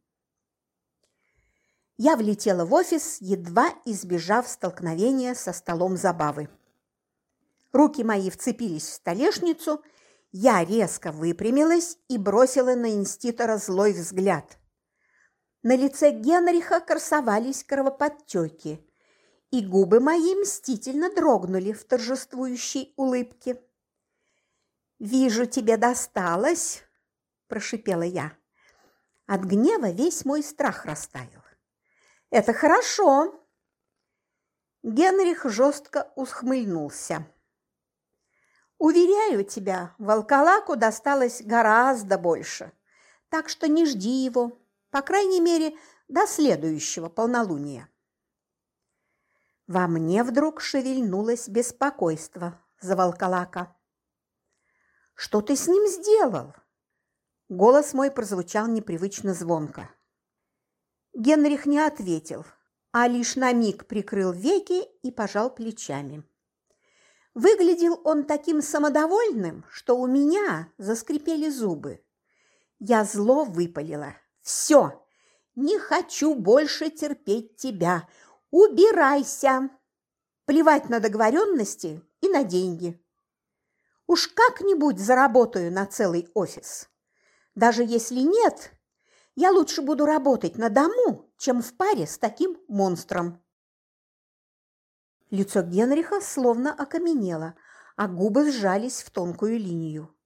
Я влетела в офис, едва избежав столкновения со столом забавы. Руки мои вцепились в столешницу, я резко выпрямилась и бросила на инститора злой взгляд. На лице Генриха красовались кровоподтеки, и губы мои мстительно дрогнули в торжествующей улыбке. «Вижу, тебе досталось!» – прошипела я. От гнева весь мой страх растаял. «Это хорошо!» Генрих жестко усхмыльнулся. «Уверяю тебя, волколаку досталось гораздо больше, так что не жди его, по крайней мере, до следующего полнолуния». Во мне вдруг шевельнулось беспокойство за волколака. Что ты с ним сделал?» Голос мой прозвучал непривычно звонко. Генрих не ответил, а лишь на миг прикрыл веки и пожал плечами. Выглядел он таким самодовольным, что у меня заскрипели зубы. Я зло выпалила. «Все! Не хочу больше терпеть тебя! Убирайся! Плевать на договоренности и на деньги!» Уж как-нибудь заработаю на целый офис. Даже если нет, я лучше буду работать на дому, чем в паре с таким монстром. Лицо Генриха словно окаменело, а губы сжались в тонкую линию.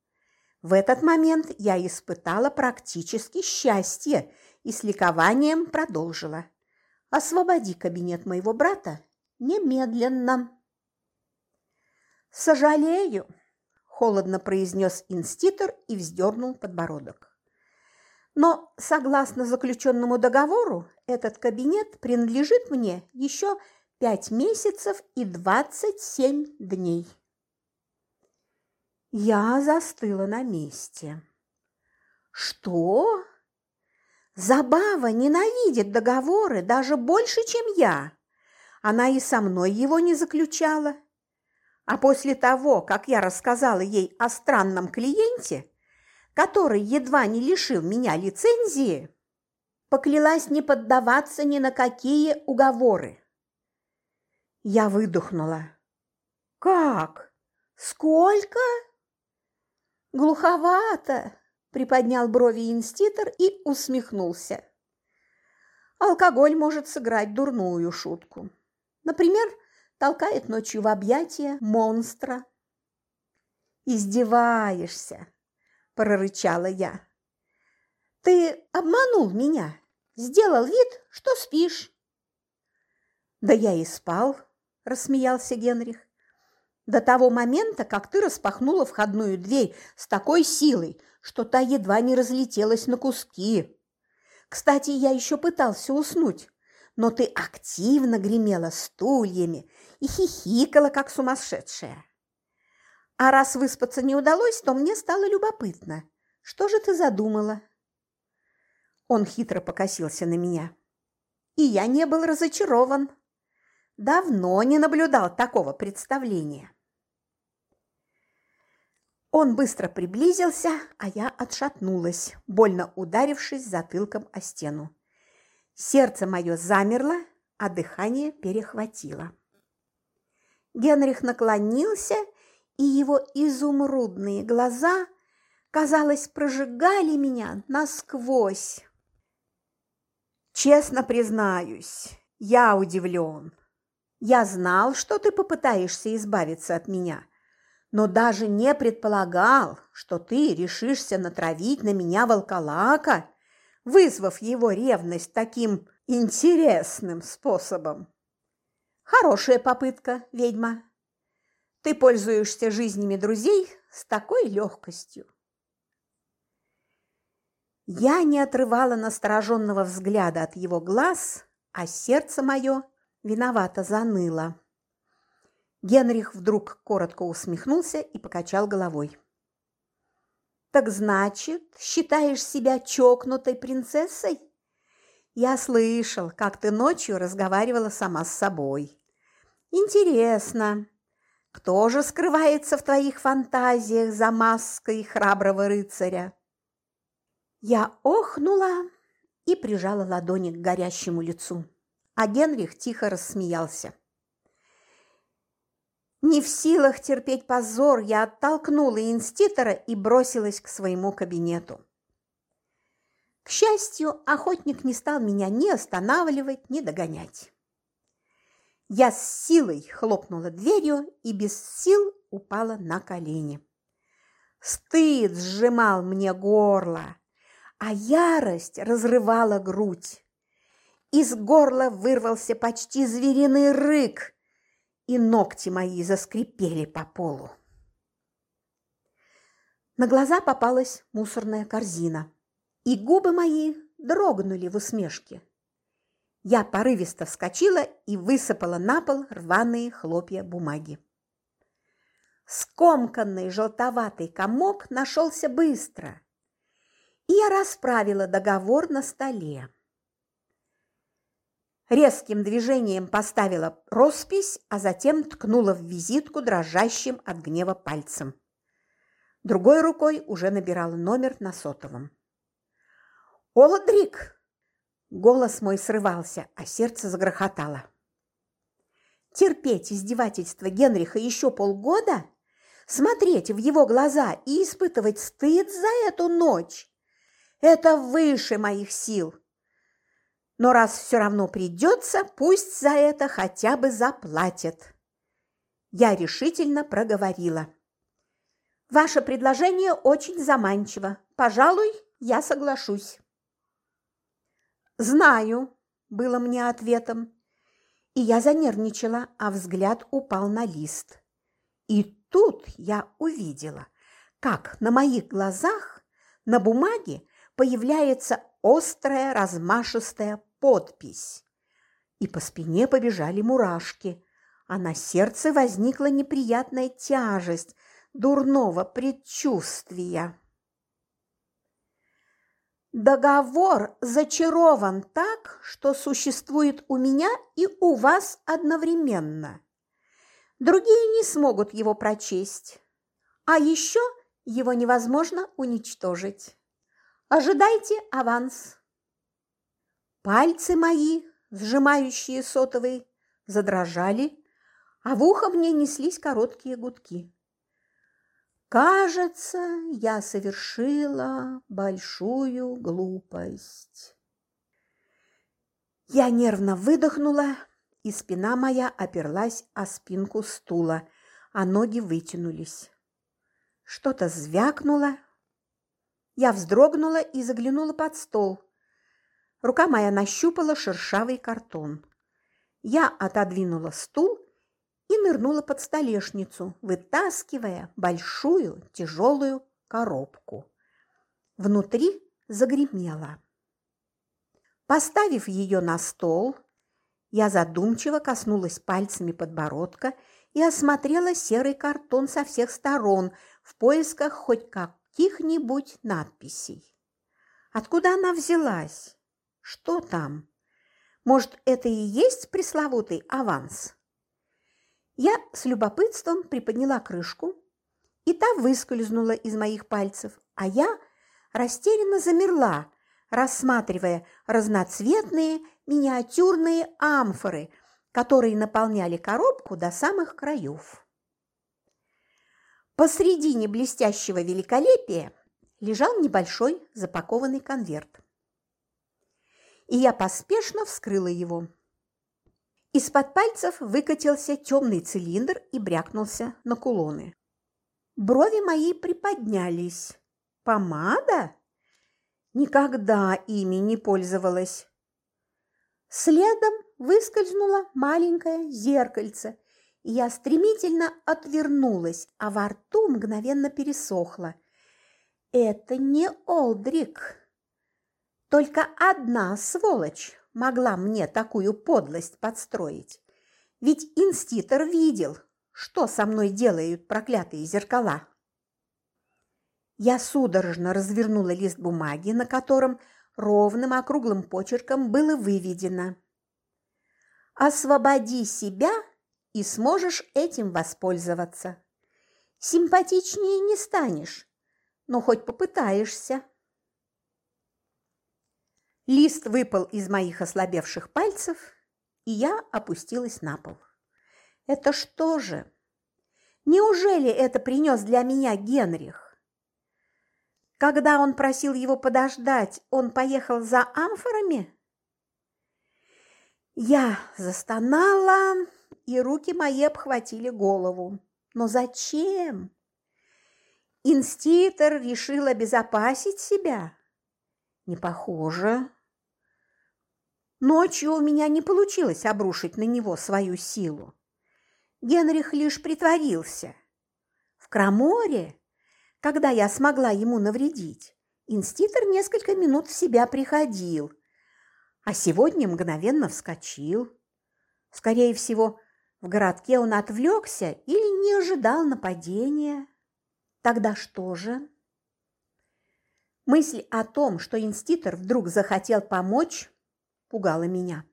В этот момент я испытала практически счастье и с ликованием продолжила. «Освободи кабинет моего брата немедленно!» «Сожалею!» холодно произнес инститор и вздернул подбородок. Но, согласно заключенному договору, этот кабинет принадлежит мне еще пять месяцев и двадцать семь дней. Я застыла на месте. Что? Забава ненавидит договоры даже больше, чем я. Она и со мной его не заключала. А после того, как я рассказала ей о странном клиенте, который едва не лишил меня лицензии, поклялась не поддаваться ни на какие уговоры. Я выдохнула. «Как? Сколько?» «Глуховато», – приподнял брови инститор и усмехнулся. «Алкоголь может сыграть дурную шутку. Например, толкает ночью в объятия монстра. «Издеваешься!» – прорычала я. «Ты обманул меня, сделал вид, что спишь». «Да я и спал», – рассмеялся Генрих. «До того момента, как ты распахнула входную дверь с такой силой, что та едва не разлетелась на куски. Кстати, я еще пытался уснуть, но ты активно гремела стульями и хихикала, как сумасшедшая. А раз выспаться не удалось, то мне стало любопытно. Что же ты задумала? Он хитро покосился на меня. И я не был разочарован. Давно не наблюдал такого представления. Он быстро приблизился, а я отшатнулась, больно ударившись затылком о стену. Сердце мое замерло, а дыхание перехватило. Генрих наклонился, и его изумрудные глаза, казалось, прожигали меня насквозь. Честно признаюсь, я удивлен. Я знал, что ты попытаешься избавиться от меня, но даже не предполагал, что ты решишься натравить на меня волколака, вызвав его ревность таким интересным способом. Хорошая попытка, ведьма. Ты пользуешься жизнями друзей с такой легкостью. Я не отрывала настороженного взгляда от его глаз, а сердце мое виновато заныло. Генрих вдруг коротко усмехнулся и покачал головой. «Так значит, считаешь себя чокнутой принцессой? Я слышал, как ты ночью разговаривала сама с собой. Интересно, кто же скрывается в твоих фантазиях за маской храброго рыцаря?» Я охнула и прижала ладони к горящему лицу, а Генрих тихо рассмеялся. Не в силах терпеть позор, я оттолкнула инститора и бросилась к своему кабинету. К счастью, охотник не стал меня ни останавливать, ни догонять. Я с силой хлопнула дверью и без сил упала на колени. Стыд сжимал мне горло, а ярость разрывала грудь. Из горла вырвался почти звериный рык, и ногти мои заскрипели по полу. На глаза попалась мусорная корзина, и губы мои дрогнули в усмешке. Я порывисто вскочила и высыпала на пол рваные хлопья бумаги. Скомканный желтоватый комок нашелся быстро, и я расправила договор на столе. Резким движением поставила роспись, а затем ткнула в визитку дрожащим от гнева пальцем. Другой рукой уже набирала номер на сотовом. «Олдрик!» Голос мой срывался, а сердце загрохотало. Терпеть издевательства Генриха еще полгода? Смотреть в его глаза и испытывать стыд за эту ночь? Это выше моих сил. Но раз все равно придется, пусть за это хотя бы заплатят. Я решительно проговорила. Ваше предложение очень заманчиво. Пожалуй, я соглашусь. Знаю, было мне ответом. И я занервничала, а взгляд упал на лист. И тут я увидела, как на моих глазах на бумаге появляется острая размашистая подпись. И по спине побежали мурашки, а на сердце возникла неприятная тяжесть дурного предчувствия. Договор зачарован так, что существует у меня и у вас одновременно. Другие не смогут его прочесть, а еще его невозможно уничтожить. Ожидайте аванс. Пальцы мои, сжимающие сотовый, задрожали, а в ухо мне неслись короткие гудки. Кажется, я совершила большую глупость. Я нервно выдохнула, и спина моя оперлась о спинку стула, а ноги вытянулись. Что-то звякнуло, я вздрогнула и заглянула под стол. Рука моя нащупала шершавый картон. Я отодвинула стул и нырнула под столешницу, вытаскивая большую тяжелую коробку. Внутри загремело. Поставив ее на стол, я задумчиво коснулась пальцами подбородка и осмотрела серый картон со всех сторон в поисках хоть как каких-нибудь надписей. Откуда она взялась? Что там? Может, это и есть пресловутый аванс? Я с любопытством приподняла крышку, и та выскользнула из моих пальцев, а я растерянно замерла, рассматривая разноцветные миниатюрные амфоры, которые наполняли коробку до самых краев. Посредине блестящего великолепия лежал небольшой запакованный конверт. И я поспешно вскрыла его. Из-под пальцев выкатился темный цилиндр и брякнулся на кулоны. Брови мои приподнялись. Помада? Никогда ими не пользовалась. Следом выскользнуло маленькое зеркальце, и я стремительно отвернулась, а во рту мгновенно пересохло. Это не Олдрик. Только одна сволочь могла мне такую подлость подстроить. Ведь инститор видел, что со мной делают проклятые зеркала. Я судорожно развернула лист бумаги, на котором ровным округлым почерком было выведено «Освободи себя, и сможешь этим воспользоваться. Симпатичнее не станешь, но хоть попытаешься». Лист выпал из моих ослабевших пальцев, и я опустилась на пол. Это что же? Неужели это принес для меня Генрих? Когда он просил его подождать, он поехал за амфорами? Я застонала, и руки мои обхватили голову. Но зачем? Инститор решил обезопасить себя? Не похоже. Ночью у меня не получилось обрушить на него свою силу. Генрих лишь притворился. В Краморе когда я смогла ему навредить, инститор несколько минут в себя приходил, а сегодня мгновенно вскочил. Скорее всего, в городке он отвлекся или не ожидал нападения. Тогда что же? Мысль о том, что инститор вдруг захотел помочь, пугала меня.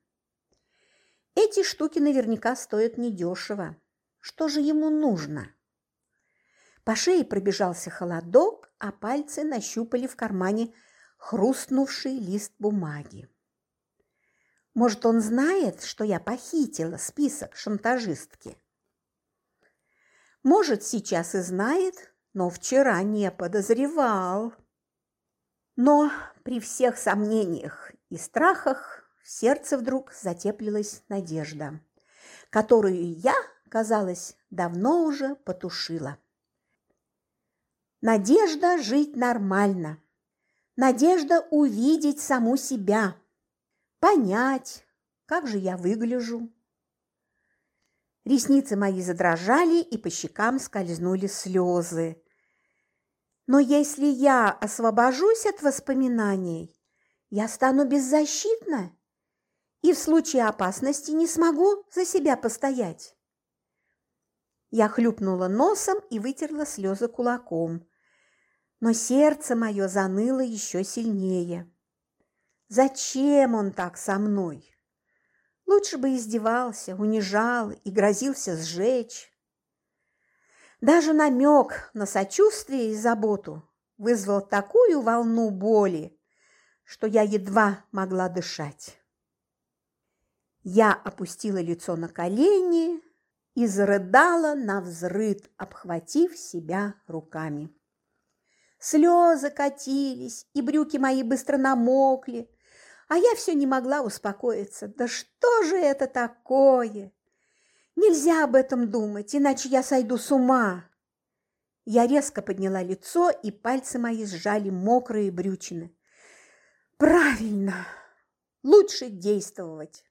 Эти штуки наверняка стоят недешево. Что же ему нужно? По шее пробежался холодок, а пальцы нащупали в кармане хрустнувший лист бумаги. Может, он знает, что я похитила список шантажистки? Может, сейчас и знает, но вчера не подозревал. Но при всех сомнениях и страхах в сердце вдруг затеплилась надежда, которую я, казалось, давно уже потушила. Надежда жить нормально. Надежда увидеть саму себя. Понять, как же я выгляжу. Ресницы мои задрожали, и по щекам скользнули слезы. Но если я освобожусь от воспоминаний, я стану беззащитна и в случае опасности не смогу за себя постоять. Я хлюпнула носом и вытерла слезы кулаком но сердце мое заныло еще сильнее. Зачем он так со мной? Лучше бы издевался, унижал и грозился сжечь. Даже намек на сочувствие и заботу вызвал такую волну боли, что я едва могла дышать. Я опустила лицо на колени и зарыдала на взрыд, обхватив себя руками. Слезы катились, и брюки мои быстро намокли, а я все не могла успокоиться. Да что же это такое? Нельзя об этом думать, иначе я сойду с ума. Я резко подняла лицо, и пальцы мои сжали мокрые брючины. Правильно, лучше действовать.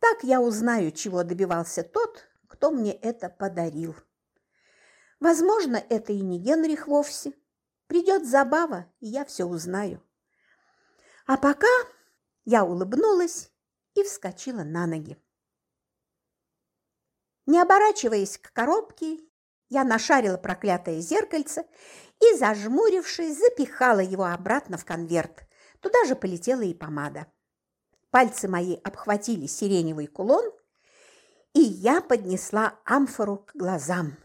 Так я узнаю, чего добивался тот, кто мне это подарил. Возможно, это и не Генрих вовсе. Придет забава, и я все узнаю. А пока я улыбнулась и вскочила на ноги. Не оборачиваясь к коробке, я нашарила проклятое зеркальце и, зажмурившись, запихала его обратно в конверт. Туда же полетела и помада. Пальцы мои обхватили сиреневый кулон, и я поднесла амфору к глазам.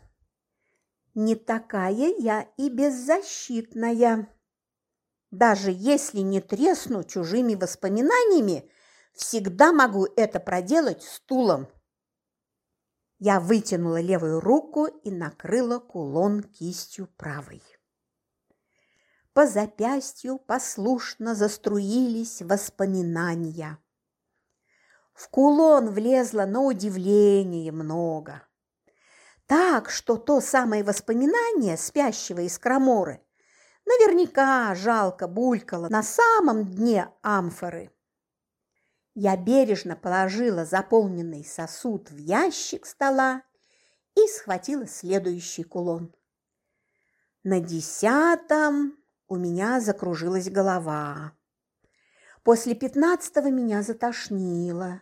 Не такая я и беззащитная. Даже если не тресну чужими воспоминаниями, всегда могу это проделать стулом. Я вытянула левую руку и накрыла кулон кистью правой. По запястью послушно заструились воспоминания. В кулон влезло на удивление много. Так что то самое воспоминание спящего из краморы наверняка жалко булькало на самом дне амфоры. Я бережно положила заполненный сосуд в ящик стола и схватила следующий кулон. На десятом у меня закружилась голова. После пятнадцатого меня затошнило.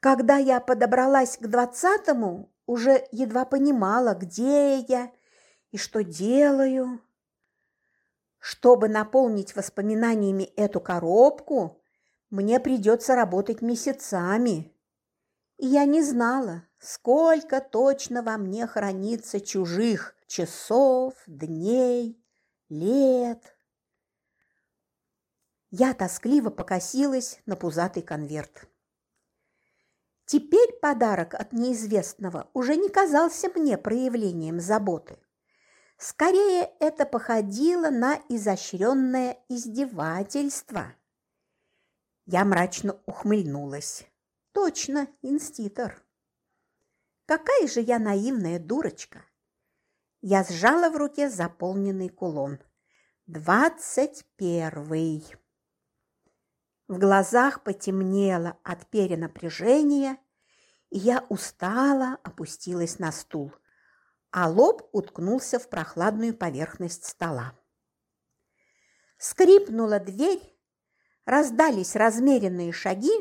Когда я подобралась к двадцатому, уже едва понимала, где я и что делаю. Чтобы наполнить воспоминаниями эту коробку, мне придется работать месяцами. И я не знала, сколько точно во мне хранится чужих часов, дней, лет. Я тоскливо покосилась на пузатый конверт. Теперь подарок от неизвестного уже не казался мне проявлением заботы. Скорее, это походило на изощренное издевательство. Я мрачно ухмыльнулась. Точно, инститор. Какая же я наивная дурочка. Я сжала в руке заполненный кулон. Двадцать первый. В глазах потемнело от перенапряжения, и я устало опустилась на стул, а лоб уткнулся в прохладную поверхность стола. Скрипнула дверь, Раздались размеренные шаги,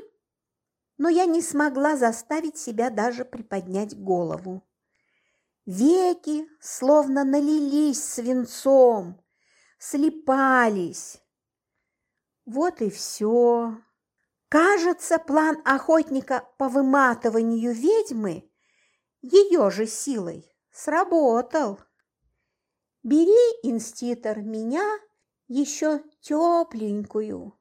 но я не смогла заставить себя даже приподнять голову. Веки словно налились свинцом, слепались. Вот и все. Кажется, план охотника по выматыванию ведьмы ее же силой сработал. Бери, инститор, меня еще тепленькую.